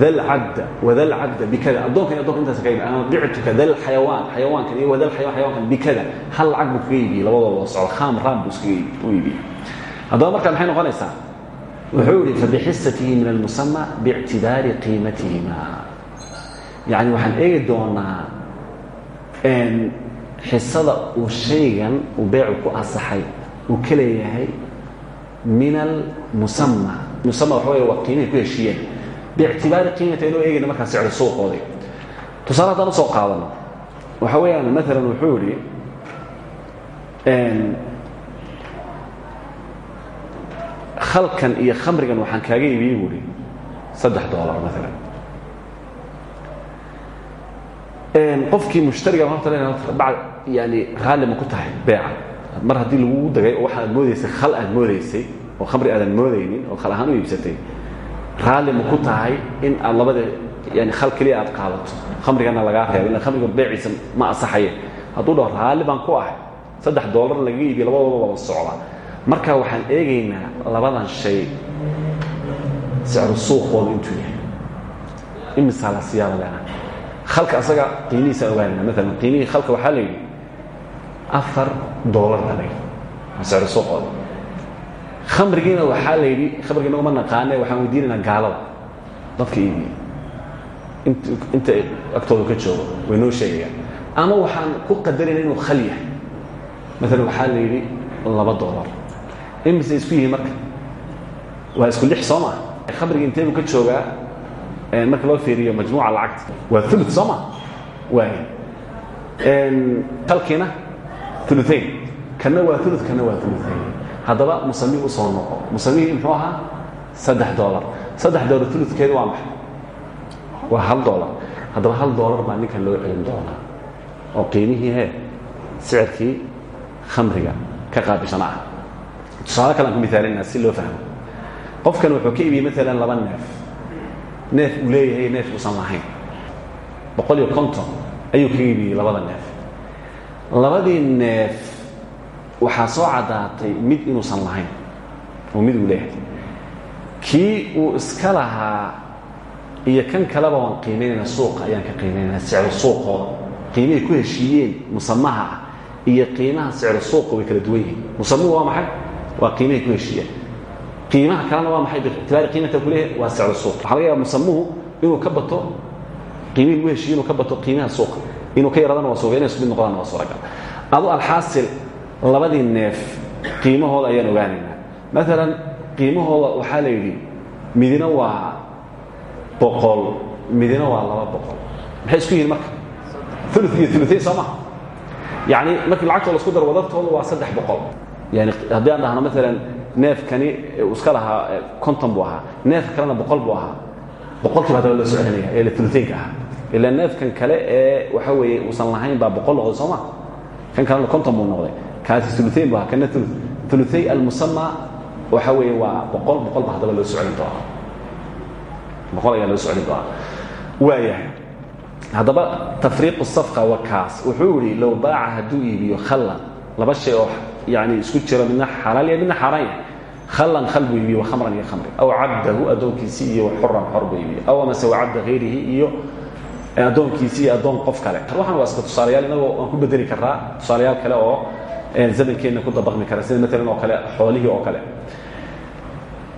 dal cabda wadal cabda bikada addoonkan adonka intaas ka ama bictuka dal xayawaan xayawaankan iyo wadal xayawaan xayawaankan bikada hal lacag buu kaga iibiyey labadoo loo socdo khaam raam buu iskaga u iibiyey haddaba markaa maxay noqonaysaa wuxuu ihi fabixisatihi min almusama biictibaari qiimatihima yacni waxaan eegi doonaa xisada uu shaygan uu beecu ku asaxay uu ka leeyahay min almusama musama waxa wey waa qiimahay ku heshiiyeen. Biictibaari qiimata inoo eegayna markaa sicro suuqooday tusaale haddaan u soo qaadano waxa weeyaan maalan wuxuu idhi khalkan iyo khamrigan waxaan kaaga iibiyey buuhi saddex dolar maalan qofkii mushtariga horta bacd yani raalli ma ku tahay beeca. Mar haddii lagugu dagay oo waxaad moodaysay khal aad moodaysay oo khamri aadan moodaynin oo khal ahaan u iibsatay raalli ma ku tahay in aad labada yani khal keliya aad qaadato. Khamrigana lagaa reebo illa khamriga beeciisa ma asaxaye hadduu dhaho raalli baan ku ahay saddex doolar lagaga iibiyo labadooda wada socda marka waxaan eegaynaa labadan shay sicru asaga qiimihiisaan ogaanayna. Maalan qiimihii khalka waxaa la yidhi afar doolar dhalay sicir suuqooda khamrigiina la yidhi khamrigi inaguma naqaane waxaan weydiinaynaa gaalada. Dadka iibiya inta agtooda ka joogo way noo ama waxaan ku qadarayna inuu khal yahay. Maalan la yidhi laba doolar imise isku yihiin marka. Waa isku lix soo maa khamrigi intee buu ka joogaa? Marka loo fiiriyo majmuuca lacagta. Waa ulu soo ma waay kalkiina uluain kana waa ulu kana waa uluain haddaba musami u soo noqo. Musamihii muxuu ahaa? Saddex dolar saddex dolar ulukeedu waa maxay? Waa hal dolar haddaba hal dolar baa ninkan loo celin doonaa. Oo qiimihii he sicirkii khamriga ka qaabishana ah tusaale kale aan ku miaalinaa si loo fahmo. Qofkan wuxuu ka iibiyey maalan laba neef. Neef uu leeyahay neef uusan lahayn. Boqol iyo konton ayuu kaga iibiyey labada neef. Labadii neef waxaa soo caddaatay mid inuusan lahayn oo mid uu leeyahay. Kii uu iska lahaa iyo kan kaleba waan qiimaynayna suuqa ayaan ka qiimaynayna sicru suuqooda qiimahay ku heshiiyeen musamaha ah iyo qiimaha sicru suuqa way kala duwan yihiin. Musamuhu waa maxay waa qiimahay ku heshiiyeen. Qiimaha kalena waa maxay? Biictibaari qiimata ku leeyahay waa sicru suuq waxaa laga yaaba musamuhu inuu ka bato qiimihii lagu heshiiye inuu ka bato qiimaha suuqa. Inuu ka yaradana waa suuqa inay isku mid noqdaan waa suuragal. Adu alxaasil labadii neef qiimahooda ayaan ogaanaynaa. Maalan qiimahooda waxaa la yidhi midina waa boqol midina waa laba boqol. Maxay isku yihiin marka? Ulu iyo uluain soo maha yacni markii lacagtooda isku daro wadartooda waa saddex boqol yani haddii aan dhahno maalan neefkani iska lahaa konton buu ahaa neefka kalena boqol buu ahaa boqolkiiba haddaba loo soo celinaya ee uluainka ahaa ilaa neefkan kale ee waxa weeye uusan lahayn baa boqol noqday soo ma kan kalena konton buu noqday kaasi uluain bu ahaa kana ulu uluay almusama waxa weeye waa boqol boqol ba haddaba loo soo celin doonaa boqol ayaa loo soo celin doonaa waayahay haddaba tafriiqu safqa wa kaas wuxuu yihi low baaca hadduu iibiyo khallan laba shay oo yani isku jiro midna xalaal ya midna xaaraan yahay. Khallan khal buu iibiye wakhamran iyo khamri. Aw cabdahu addoonkiisii iyo xuran xor buu iibiye aw amase wacabda hayrihi iyo addoonkiisii iyo addoon qof kale. Waxaan waa iska tusaalayaal inagoo aan ku bedeli karaa tusaalayaal kale oo zamankeenna ku dabaqmi kara sida maalan oo kale xoolihii oo kale.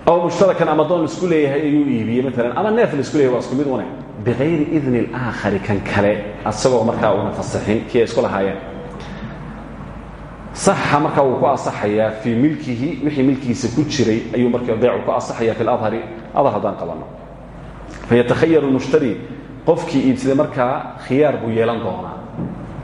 Aw mushtarakan ama doon isku leeyahay ayuu iibiyey maalan ama neef la isku leeyahay waa isku mid une bikayri idni اlaakhari kan kale asagoo markaa una fasaxin kii ay isku lahaayeen saxa markaa wuu ku asaxayaa fii milkihi wixii milkigiisa ku jiray ayuu marka beecu ku asaxaya fi اladhari adhar haddaan qabanno fayatakhayaru mushtari qofkii iibsaday markaa khiyaar buu yeelan doonaa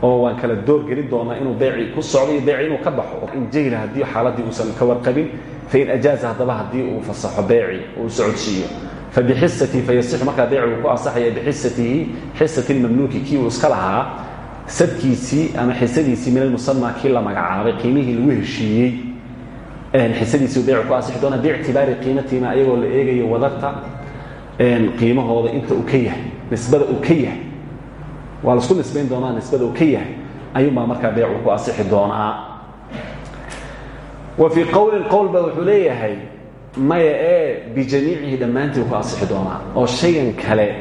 oo waan kala door gelin doonaa inuu beeci ku socdo iyo beeci inuu ka baxo in jahila haddii xaaladdii uusan ka warqabin fain ajaaza haddaba haddii uu fasaxo beeci uu socodsiiyo. Fabixisatihi fayasixu markaa beeci uu ku asaxaya bixisatihi xisati lmamluuki kii uu iska lahaa sadkiisii ama xisadiisii min almusama kii la magacaabay qiimihii lagu heshiiyey. Xisadiisii beeci ku asixi doonaa biictibaari qiimatihima ayagoo la eegayo wadarta. Qiimahooda inta uu ka yahay nisbada uu ka yahay. Waa la isku nisbayn doonaa nisbada uu ka yahay. Ayuunbaa markaa beecu ku asixi doonaa. Wa fii qowlin qowlba wuxuu leeyahay maya ee bijamiicihi dhammaantii ku asixi doonaa. Oo shaygan kale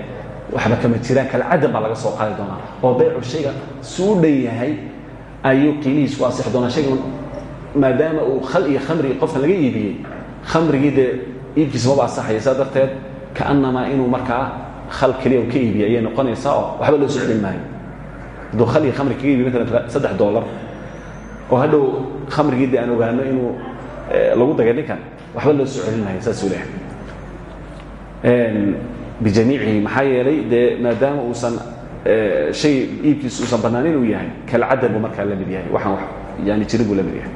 waxba kama jiraan kale caddan baa laga soo qaadi doonaa. Oo beecu shayga suu dhan yahay ayuu qiimihiis ku asixi doonaa shaygan maadaama uu khal iyo khamri qofkan laga iibiyey khamrigii dee iibkiisa maba asaxaya saa darteed kaannamaa inuu markaa khal keliya u ka iibiya ayay noqonaysaa oo waxba loo soo celin maayo. Hadduu khal iyo khamri kaga iibiyo maalan saddex dollar oo hadhow khamrigii de aan ogaano inuu lagu dagay ninkan waxba loo soo celin maayo saasuu leehay bijamiicihi maxaa yeelay dee maadaama uusan shay iibkiisu uusan bannaan inuu yahay kalcadar buu markaa la mid yahay waxaan yani jirin buu la mid yahay.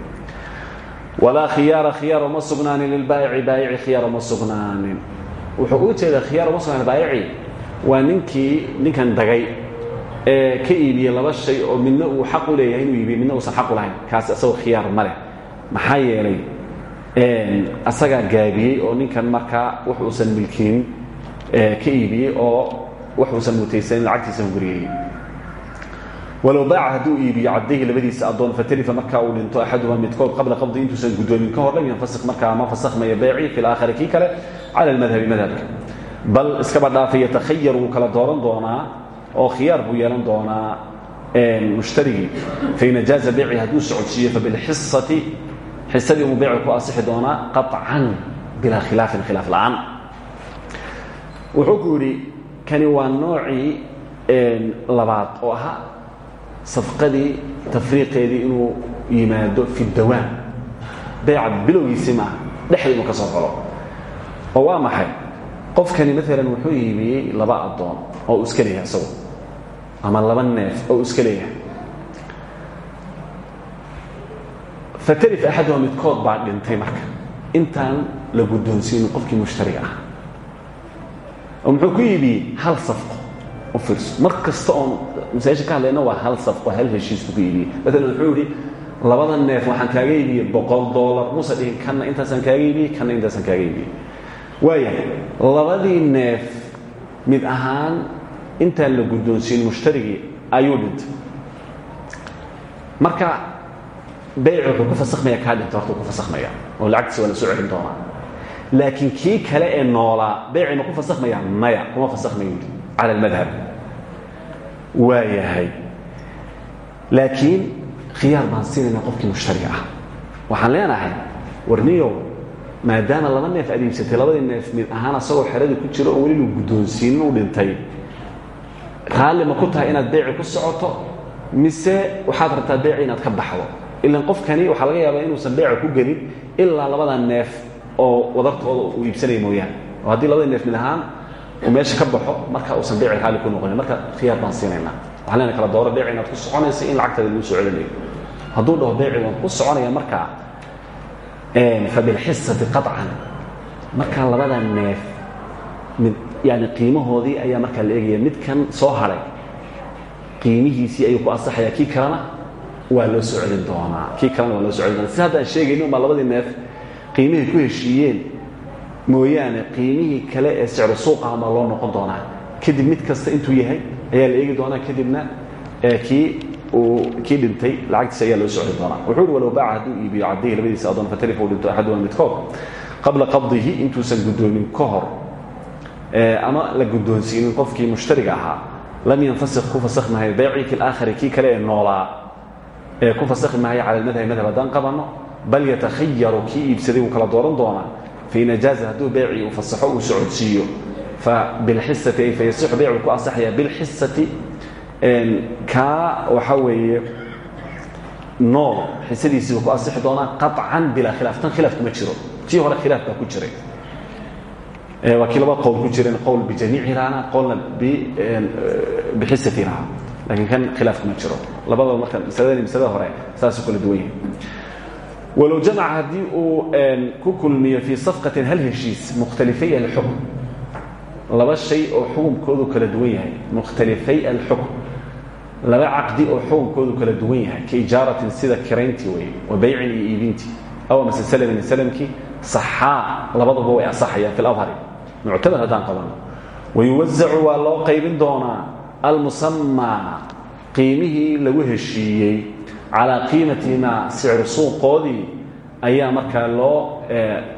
Walaa khiyaara khiyaar uma sugnaanin lilbaayici baayici khiyaar uma sugnaanin. Wuxuu u jeedaa khiyaar uma sugnaanin baayici waa ninkii ninkan dagay ee ka iibiyey laba shay oo midna uu xaq u leeyahay inuu iibiye midna uusan xaq u lahayn kaas isagoo khiyaar ma leh. Maxaa yeelay asagaa gaabiyey oo ninkan markaa wax uusan milkiin ka iibiyey oo wax uusan mutaysanin lacagtiisa hunguriyeeyey walow baaca hadduu iibiyo cabdayhi labadiisa addoon fatalifa markaa uu dhinto axaduhuma midkood qabla qabdi intuusan guddoomin ka hor lam yanfasik markaa ma fasakhmaya beeci fi laakhari kii kale cala almadhabi madhabka. Bal iskaba dhaafay yatakhayaru wuu kala dooran doonaa oo khiyaar buu yeelan doonaa mushtarigii fain jaaza beyci hadduu socodsiiyo fabilxisati xisadii umuu beyci ku asixi doonaa qaطcan bilaa khilaafin khilaaf la'aan wuxuu ku yidhi kani waa noocii labaad oo ahaa safqadii tafriiqeedii inuu yimaado fi dawaan. Beyca bilowgiisii maaha dhexda ka soo galo oo waa maxay? Qofkani maalan wuxuu iibiyey laba addoon oo iska leeyahay isagu ama laba neef oo uu iska leeyahay. Fatalif axaduha midkood baa dhintay marka. Intaan la guddoonsiinin qofkii mushtariga ah oo muxuu ku iibiyey hal safqo u fiirso. Mar kasta oon ka hadlayna waa hal safqo hal heshiis buu ku iibiyey maalan wuxuu yidhi labada neef waxaan kaaga iibiyey boqol dollar muuse dhihin kanna intaasaan kaaga iibiyey kanna intaasaan kaaga iibiyey waayahay labadii neef mid ahaan intaan la guddoonsiin mushtarigii ayuu dhintay. Marka wuxuu ku fasakmaya kaa dhinta ku fasakmaya oo lacagtiisa la soo celin doonaa laakiin kii kale ee noolaa beyci ma ku fasakmaya maya kuma fasakmayo cala almadhab waayahay. Laakiin khiyaar baan siinayna qofkii mushtariga ah. Waxaan leenahay warniyow maadaama laba neef aad iibsatay labadii neef mid ahaan asagoo xeradii ku jiro oo weli lu guddoonsiinin u dhintay. Raalli ma ku tahay inaad beyci ku socoto mise waxaad rabtaa beyci inaad ka baxdo? Ilan qofkani waxaa laga yaabaa inuusan beyca ku gelin ilaa oo wadartooda uu iibsanaya mooyaane. Oo haddii labada neef mid ahaan meesha ka baxo marka uusan beyci raalli ku noqonin. Marka khiyaar baan siinaynaa waxaan kala dooro beyci inaad ku soconaysa in lacagtaada lagu soo celinayo. Hadduu dhaho beyci waan ku soconaya markaa fabilxisati qaطcan markaa labada neef mid yani qiimahoodii ayaa markaa la eegaya midkan soo haray. Qiimihiisii ayuu ku ansaxaya kii kalena waa loo soo celin doonaa. Kii kalena waa loo so celin doonaa. Si hadda aan sheegayni unbaa labadii neef qiimihii ku heshiiyeen mooyaane qiimihii kale ee sicru suuqa baa loo noqon doonaa. Kadib mid kasta intuu yahay ayaa la eegi doonaa kadibna kii uu kii dhintay lacagtiisa ayaa loo soo celin doonaa. Wuxuu uhi walow baaca hadduu iibiyo cabdihi labadiisa adoon fatalif uu dhinto axaduma midkood qabla qabdihi intuusan guddoomin ka hor ama la guddoonsiinin qofkii mushtariga ahaa lam yanfasik ku fasakh mahayo beycii fi laakhari kii kale ee noolaa ee ku fasakhi mahayo cala almadhabi madhab haddaan qabanno bal yatakhayaru kii iibsaday wuu kala dooran doonaa. Fain ajaaza hadduu beycii uu fasaxo uu socodsiiyo. Fa bilxisati ay fayasixu beycu ku ansaxaya. Bilxisati kaa waxaa weeye nool. Xisadiisiiba ku asixi doonaa qaطcan bilaa khilaaf. Tan khilaaf kuma jiro. Tii hore khilaaf baa ku jiray. Waa kii laba qowl ku jireen qowl bijamiici laana qowlna bixisati laha laakiin kan khilaaf kuma jiro. Labadaba marka masaladani masalada hore saasuu kala duwan yahay walow jamaca haddii uu ku kulmiyo fii safqatin hal heshiis mukhtalifay alxukm laba shay oo xukunkoodu kala duwan yahay mukhtalifay alxukm laba caqdi oo xukunkoodu kala duwan yahay ka ijaaratin sida kirayntii wey wa baycin iyo iibintii aw amase salmin salmkii saxaa labaduba way asaxayaan fi labhari muctamad haddaan qabano wayuwasacu waa loo qaybin doonaa almusamaa qiimihii lagu heshiiyey calaa qiimatihimaa sicir suuqoodii ayaa markaa loo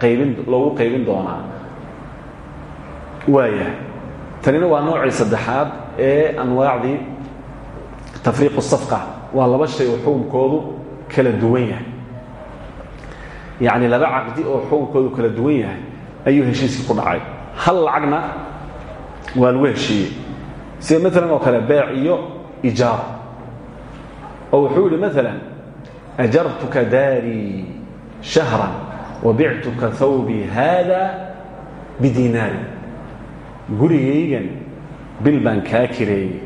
qaybin loogu qaybin doonaa waayahay tanina waa noocii saddexaad ee anwaacdii tafriiqu safqa waa laba shay oo xukunkoodu kala duwan yahay yacni laba caqdi oo xukunkoodu kala duwan yahay ayuu heshiiskii ku dhacay hal lacagna waa lagu heshiiyey sida maalan oo kale beec iyo ijaara oo wuxuu yidhi maalan ajartuka daarii shahran wabictuka hawbii haada bidinaari. Gurigaygan bil baan kaa kireeyey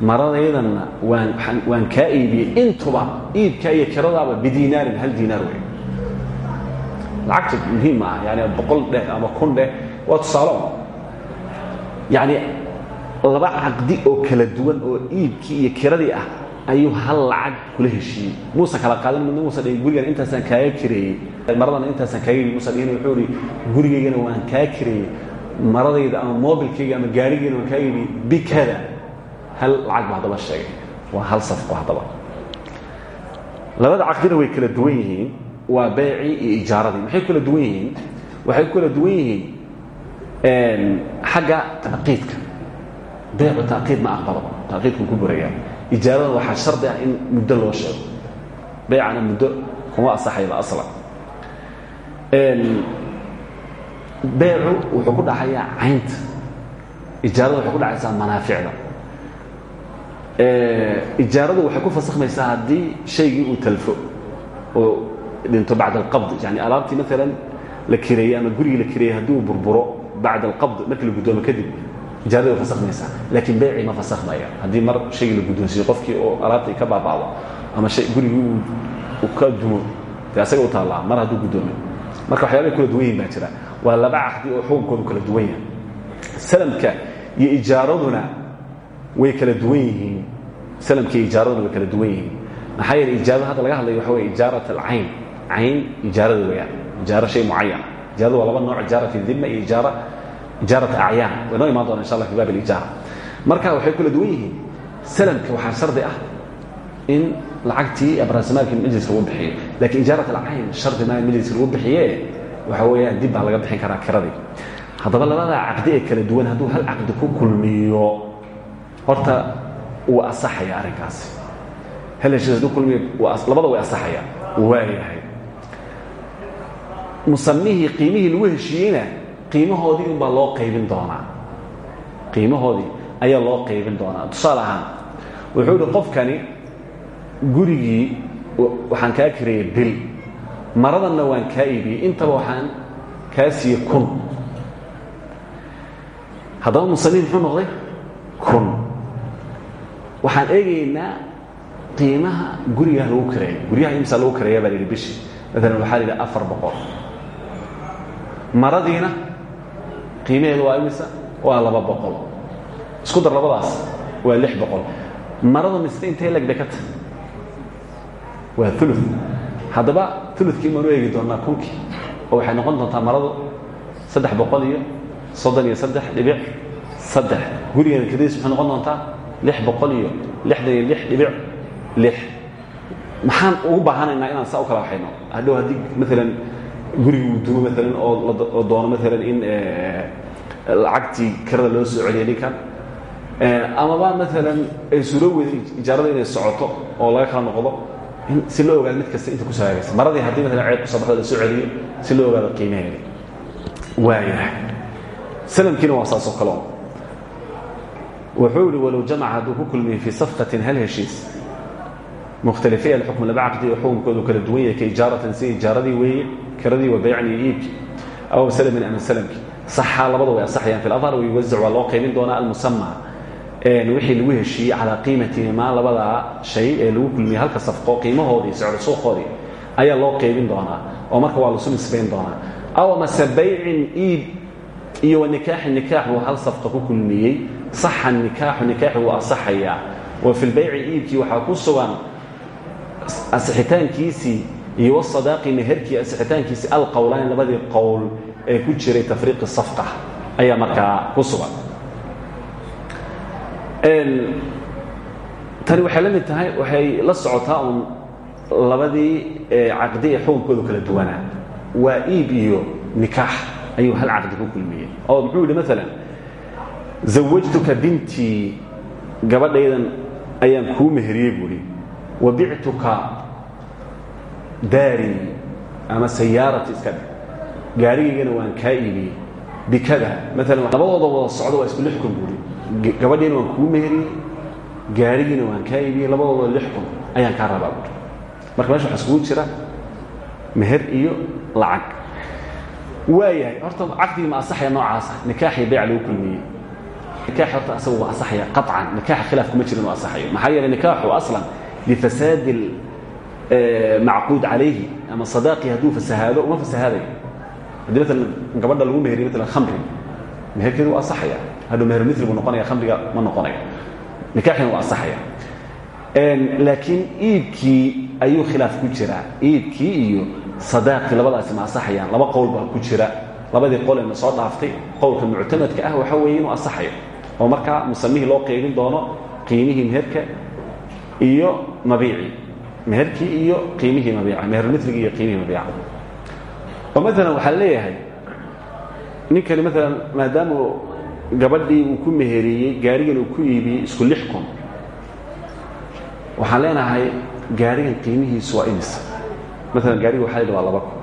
maradaydanna waan kaa iibiyey intuba iibkaa iyo kiradaaba bidinaarin hal dinaar wey lacagta muhiim ah yani boqol dheh ama kun dheh waa tusaalo yani laba caqdi oo kala duwan oo iibkii iyo kiradii ah ayuu hal lacag kula heshiiyey. Muusan kala qaadan midna muusan dhihin gurigan intaasaan kaaga kireeyey. Maradana intaasaan kaaga iibi muusan dhihin wuxuu ihi gurigaygana waan kaa kireeyey. Maradayda ama mobilkayga ama gaarigayna waan kaaga iibi bikada hal lacag ba haddaba sheegay. Waa hal safqo haddaba labada caqdina way kala duwan yihiin. Waa beecii iyo ijaaradii. Maxay kula duwan yihiin? Waxay kula duwan yihiin xagga taqiidka. Beecu taqiid ma aqbalo. Taqiidku ku burayaa ijaarada waxaa shardi ah in muddo loo sheego. Baycana muddo kuma asaxayba aslan beecu wuxuu ku dhacayaa caynta. Ijaarada waxay ku dhacaysaa manaaficda. Ijaaradu waxay ku fasakhmaysaa haddii shaygii uu talfo oo dhinto bacd alqabd. Yani alaabtii maalan la kireeyey ama gurigii la kireeyey haddii burburo bacd alqabd markii la guddoomo kadib ijaarada way fasakhmaysaa laakiin beecii ma fasakhmaya haddii mar shaygii la guddoonsiiyo qofkii oo alaabtii ka baabaado ama gurigii uu ka dumo dee asaga u taallaa mar hadduu guddoomay marka waxyaabay kula duwan yihiin baa jira waa laba caqdi oo xukunkoodu kala duwan yahay salamka iyo ijaaraduna way kala duwan yihiin salamka iyo ijaaraduna way kala duwan yihiin maxaa yeele ijaarada hadda laga hadlayo waxa wey ijaarat alcayn cayn ijaarada weeyaan ijaaro shay mucayana ijaarada waa laba nooc ijaara fi dhima iyo ijaara ijaarat acyaan way noo imaan doona insha allah fi baab alijaara marka waxay kala duwan yihiin salamka waxaa shardi ah in lacagtii abrasamaalkii majliska lagu bixiyo. Laakiin ijaarat alcayn shardi maa in majliska lagu bixiye waxa weeyaan dib baa laga bixin karaa kiradii haddaba labadaa caqdi ee kala duwan hadduu hal caqdi ku kulmiyo horta wuu asaxaya arrinkaasi hal heshiis hadduu kulmiyo labada way asaxaya. Waayahay musamihii qiimihii lagu heshiiyeyna qiimahoodii unbaa loo qaybin doonaa. qiimahoodii ayaa loo qaybin doonaa. Tusaale wuxuu qofkani gurigii waxaan kaa kireeyey bil. Maradanna waan kaa iibiyey. Intaba waxaan kaa kun. Haddaba musamiin muxuu noqday? Kun. Waxaan eegaynaa qiimaha gurigaa lagu kareeyo guryaha imsaa lagu kareeya baa la bishii maalan waxaa la yidhi afar qiimaheedu waa imisa? Waa laba boqol. Isku dar labadaas waa lix boqol. Maradu mise intay leg bay ka tahay waa ulu haddaba ulukii maanu eegi doonaa kunkii. Oo waxay noqon doontaa maradu saddex boqol iyo soddon iyo saddex dhibic saddex. Gurigeena kadiis waxay noqon doontaa lix boqol iyo lixdan iyo lix dhibic lix. Maxaan ugu baahanaynaa inaan saa u kala waxayno hadhow haddii maalan gurigii uu dumo maalan oo doono maalan in lacagtii kirada loo soo celiya ninkan amaba maalan ay suuro weyda ijaarada inay socoto oo laga kala noqdo si loo ogaado mid kasta inta ku soo hagaysa. Maradii haddii maalan ceeb ku soo baxda la soo celiyo si loo ogaado qiimaheeda waayahay. Salamkiina waa saas oo kale o wuxuu yihi walow jamaca hadduu ku kulmiyey fii safqatin hal heshiis mukhtalifiya alxukm laba caqdi oo xukunkoodu kala duwan yahay ka ijaaratan si ijaaradii weeye kiradii wa baycni iyo iibki aw salamin ama salamki saxaa labada way asaxayaan fi ladhar wayuwazac waa loo qaybin doonaa almusama wixii lagu heshiiyey calaa qiimatihimaa labadaa shay ee lagu kulmiyey halka safqo qiimahoodii sicro suuqoodii ayaa loo qaybin doonaa oo marka waa lasu nisbayn doonaa aw mase baycin iib iyo wa nikaaxi nikaax buu hal safqa ku kulmiyey saxa nikaaxu nikaaxi wuu asaxayaa wa fi lbayci iibkii waxaa ku sugan asixitaankiisii iyo wasadaaqi meherkii asixitaankiisii alqowlaan labadii qowl ee ku jiray tafriiqi safqa ayaa markaa ku sugan. Tani waxay la mid tahay waxay la socotaa uun labadii caqdi ee xukunkoodu kala duwanaa. Waa iib iyo nikaax hal caqdi ku kulmiyey. Oo muxuu yidhi zawajtuka bintii gabadhaydan ayaan kuu meheriyey buuhi wa bictuka daarii ama sayaarati iska dhe gaarigaygana waan kaa iibiyey bikada maalan labadooda wada socdo waa isku lix kun buuhi gabadhiina waan kuu meheriyey gaarigiina waan kaa iibiyey labadooda lix kun ayaan kaa rabaa buuhi marka meesha waxa iskugu jira meher iyo lacag waayahay horta caqdigii ma asaxaya noocaasa nikaaxii bayc lagu kulmiyey nikaax horta asagu waa asaxaya qaطcan nikaaxa khilaaf kuma jira inuu asaxayo maxaa yeelay nikaaxu aslan lifasaadi macquud calayhi ama sadaaqii hadduu fasahaado uma fasahaadayo haddii maalan gabadha lagu meheriyo maalan khamri meherkeedu waa asaxaya hadhow meher mitri buu noqonaya khamriga ma noqonayo nikaaxina waa asaxaya laakiin iibkii ayuu khilaaf ku jiraa iibkii iyo sadaaqii labadaasi ma asaxayaan laba qowl baa ku jira labadii qol eena soo dhaaftay qowlka muctamadka ah waxa weeye inuu asaxayo oo markaa musamihii loo qeybin doono qiimihii meherka iyo mabiicii meherkii iyo qiimihii mabiica mehermitrigii iyo qiimihii mabiica. Oo maalan waxaa leeyahay ninkani maalan maadaama gabadhii uu ku meheriyey gaarigan uu ku iibiyey isku lix kun waxaan leenahay gaarigan qiimihiisu waa imisa maalan gaariga waxa la waa laba kun.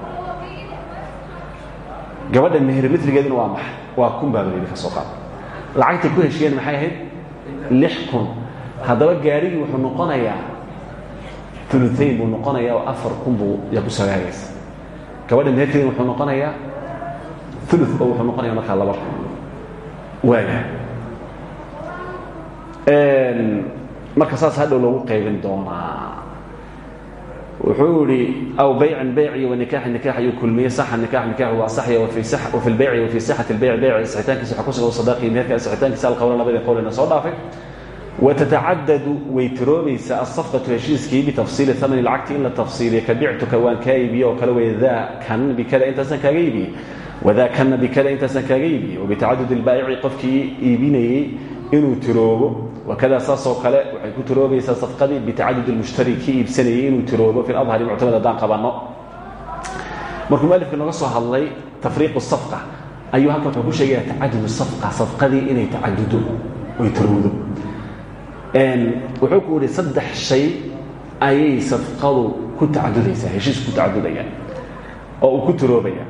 Gabadha meherlitrigeeduna waa maxay? Waa kun baa layidhi ka soo qaad. Lacagtay ku heshiyeen maxay ahayd? Lix kun haddaba gaarigii wuxuu noqonayaa uluayn buu noqonayaa oo afar kun buu yaa ku sagaagaysa gabadha meherkeedina wuxuu noqonayaa ulu oo wuxuu noqonaya markaa laba kun. Waaya marka saas hadhow loogu qaybin doonaa. Wuxuu yihi aw baycin bayci wanikaaxi nikaax ayuu kulmiyey saxa nikaax nikaaxu waa saxya wafi lbayci wafi sixati lbayc bayc sixitaankiisa waxa ku sugan sadaqii meherka sixitaankiisa alqowla labadii qowlina soo dhaafay watatacadadu way tiroobaysaa asafqatu heshiiskii bitafsiili amani lacagti in la tafsiiliyo ka bictuka waan kaa iibiye oo kale wey daa kan bikada intaasaan kaaga iibiyey wadaa kanna bikada intaasaan kaaga iibiyey wabitacadudi lbaayici qofkii iibinayey inuu tiroobo wakada saasoo kale waxay ku tiroobaysaa safqadii bitacadud lmushtari kii iibsanayay inuu tiroobo fi adhari muctamad haddaan qabanno markuu mualifka nooga soo hadlay tafriiqu safqa ayuu halkan wuxuu ku sheegaya tacadud safqa safqadii inay tacadudo oy tirowdo wuxuu ku yihi saddex shay ayay safqadu ku tacadudaysaa heshiisku ku tacadudaya oo uu ku tiroobaya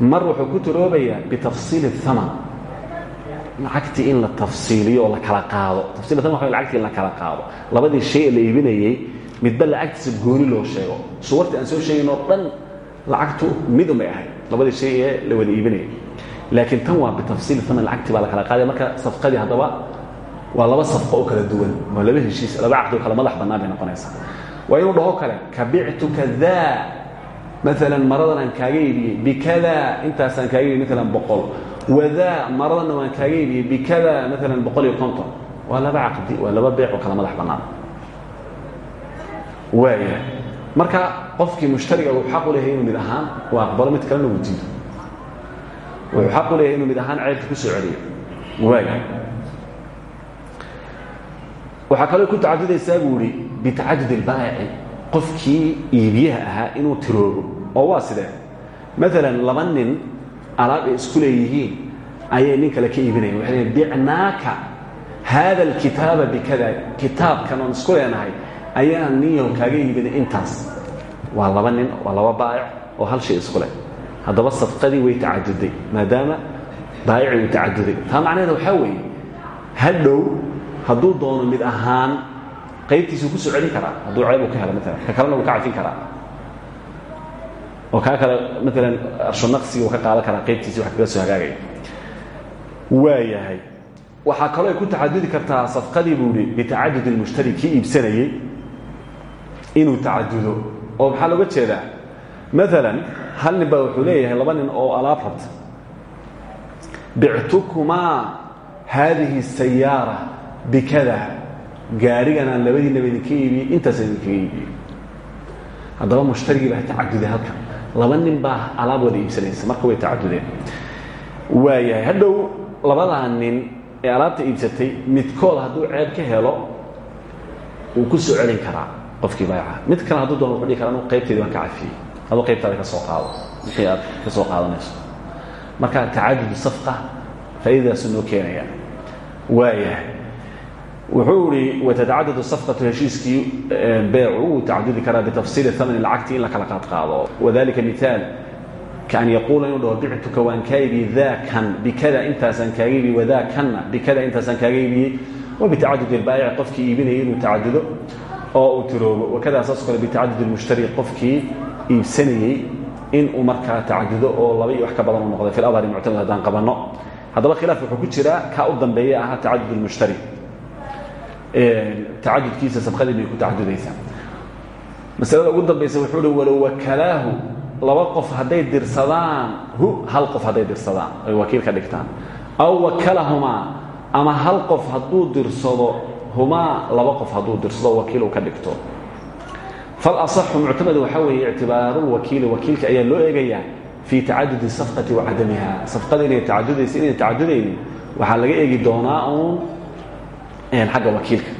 mar wuxuu ku tiroobayaa bitafsiili اhaman lacagtii in la tafsiiliyo oo la kala qaado. Tafsil waa lacagtii in la kala qaado. Labadii shay ee la iibinayey midba lacagtiisa gooni loo sheego. Suwartii aan soo sheegayn oo dhan lacagtu mid unbay ahayd. Labadii shay ee la wada iibinayay. Laakiin tan waa bitafsiili aman lacagtii baa la kala qaaday marka safqadii haddaba waa laba safqo oo kala duwan. Waa laba heshiis laba caqdi oo kale madax bannaan bay noqonaysaa. Waa inuu dhaho kale kabictuka daa maalan maradan aan kaaga iibiyey bikada intaasaan kaaga iibiyey maalan boqol. Wadaa maradana waan kaaga iibiyey bikada maalan boqol iyo konton. Waa laba caqdi waa laba beec oo kala madax bannaan. Waaya marka qofkii mushtariga wuxuu xaq u leeyahay inuu mid ahaan uu aqbalo mid kalena uu diido wuxuu xaq u leeyahay inuu mid ahaan ceebta ku soo celiyo. Waaya waxaa kaloo ku tacadudaysaa buu ihi bitacadud ilbaa'ici qofkii iibiyaha ahaa inuu tiroobo. Oo waa sidee? Maalan laba nin alaab ay ayay nin ka iibinayan waxay leeyiin bicnaaka haada bikada. Kitaabkan oon isku leenahay ayaan ninyahu kaaga iibinay intaas. Waa laba nin waa laba baa'ic oo hal shay isku leh. Haddaba way tacaduday maadaama baa'ici uu tacaduday taa macnaheeda waxaa weeye hadhow hadduu doono mid ahaan qaybtiisuu ku soo celin karaa hadduu ceeb ka helo maalan ka kalena uu ka cafin karaa. Oo kaa kale maalan arshunaqsiga uu ka qaadan karaa qaybtiisii wax kaga soo hagaagaya waayahay waxaa kaloo ay ku tacadudi kartaa safqadii buu ihi bitacadud ilmushtari kii inuu tacadudo oo maxaa looga jeedaa? Maalan hal nin baa wuxuu leeyahay laba nin oo alaab rabta. Bictukumaa haadihi sayaara bikada gaarigan aan labadiinaba idinka iibiyey intaasa idinkaga iibiyey haddaba mushtarigii baa tacaduday halkan. Laba nin baa alaab wada iibsanaysa marka way tacadudeen. Waayahay hadhow labadaa nin ee alaabta iibsatay midkood hadduu ceeb ka helo wuu ku soo celin karaa qofkii baayaca mid kale hadduu doon wuxuu dhihi kara anu qaybteedii waan ka cafiyey. Aduu qaybtaada ka soo qaado. Wixii aad ka soo qaadanayso. Marka tacadud safqa faa'iidadaasu noo keenaya waayahay wuxuu ihi watatacadad safqatu heshiiskii beecu wuu tacadudi karaa bitafsiili amani lacagti in la kala qaadqaado. Wadalika miaal kaan yaquula inuu dhaho bictuka waan kaa iibiyey daakan bikada intaasaan kaaga iibiyey wadaa kanna bikada intaasaan kaaga iibiyey wabitacadud ilbaayici qofkii iibinayay inuu tacadudo oo uu tiroobo. Wakada saas kale bitacadud ilmushtari qofkii iibsanayey inuu markaa tacadudo oo laba iyo wax ka badan u noqday. Fi adhari muctamad haddaan qabanno. Haddaba khilaaf wuxuu ku jiraa kaa u dambeeya ahaa tacadud ilmushtari tacadudkiisa sabqadii bay ku tacadudaysaa. Masalada ugu dambaysa wuxuu uhi walow wakalaahu laba qof hadday dirsadaan hu hal qof hadday dirsadaan ay wakiil ka dhigtaan. Aw wakalahumaa ama hal qof hadduu dirsado humaa laba qof hadduu dirsado wakiil uu ka dhigto. Falaصaxu muctamad waxaa weeye ictibaarulwakiili wakiilka ayaa loo eegayaa fii tacadudi safqati wa cadamiha safqada inay tacadudaysa inay tacadudaynin waxaa laga eegi doonaa uun xagga wakiilka.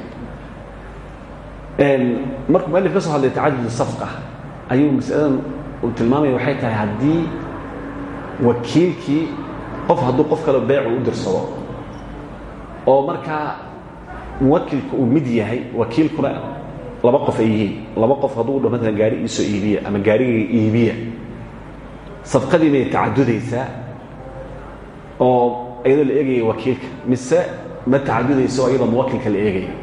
Markuu mualif ka soo hadlay tacadud safqa ayuu masaladan uu tilmaamaya waxay tahay haddii wakiilkii qof hadduu qof kale beecu u dirsado oo markaa muwakilka uu mid yahay wakiilkuna laba qof ay yihiin. Laba qof hadduu dho maalan gaari iisoo iibiya ama gaarigayga iibiya. Safqadii may tacadudaysaa oo iyadoo la eegaya wakiilka. Mise ma tacadudayso iyadoo muwakilka la eegaya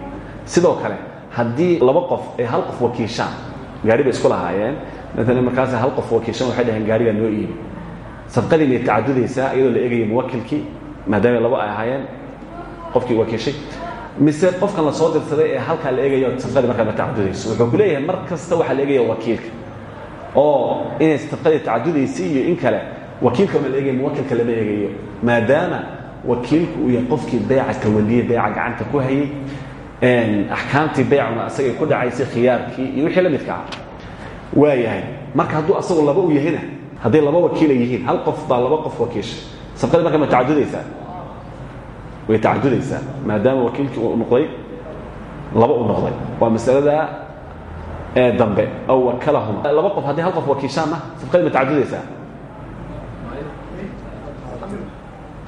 sidoo kale haddii laba qof ay hal qof wakiishaan gaari bay isku lahaayeen maalan markaas hal qof wakiishaan waxay dhaheen gaarigaa noo iibi. Safqadii may tacadudaysaa iyadoo la eegaya muwakilkii maadaama laba ay ahaayeen qofkii wakiishay. Mise qofkan la soo dirsaday ee halkaa la eegayo safqadii markaa ma tacadudayso wuxuu ku leeyahay mar kasta waxaa la eegaya wakiilka. Oo inay safqadii tacadudaysa iyo in kale wakiilka ma la eegayo muwakilka lama eegayo. Maadaama wakiilku uu yahay qofkii beeca tawaliye beeca gacanta ku hayay axkaamtii beecuna asagay ku dhacaysay khiyaarkii iyo wixii la midka ah waa yahay marka hadduu asagu laba u yahayna hadday laba wakiila yihiin hal qof baa laba qof wakiishay safqadii marka ma tacadudaysaa? Way tacadudaysaa maadaama wakiilkii uu noqday laba u noqday. Waa masalada dambe aw wakalahum. Laba qof haddii hal qof wakiishaanna safqadii ma tacadudaysaa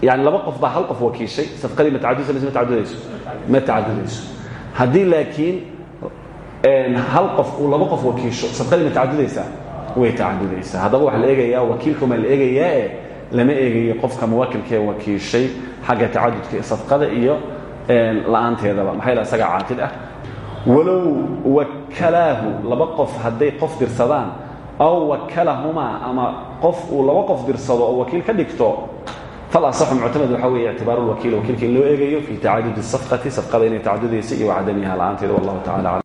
yani laba qof baa hal qof wakiishay safqadii ma tacadudaysa mise ma tacadudayso? Ma tacadudayso. Haddii laakiin hal qof uu laba qof wakiisho safqadii ma tacadudaysaa? Way tacadudaysaa. Haddaba waxaa la eegayaa wakiilkumaa la eegayaa e lama eegayo qofka muwakilkee wakiishay xagga tacadudka ee safqada iyo la'aanteedaba. Maxaa yal isagaa caaqid ah? Walow wakalaahu laba qof hadday qof dirsadaan aw wakalahumaa ama qof uu laba qof dirsado oo wakiil ka dhigto falasaxu muctamad waxaa weeye ictibaaru lwakiil wakiilka in loo eegayo fii tacadudi safqati safqada inay tacadudaysa iyo wacadamiha la'aanteeda wallahu tacala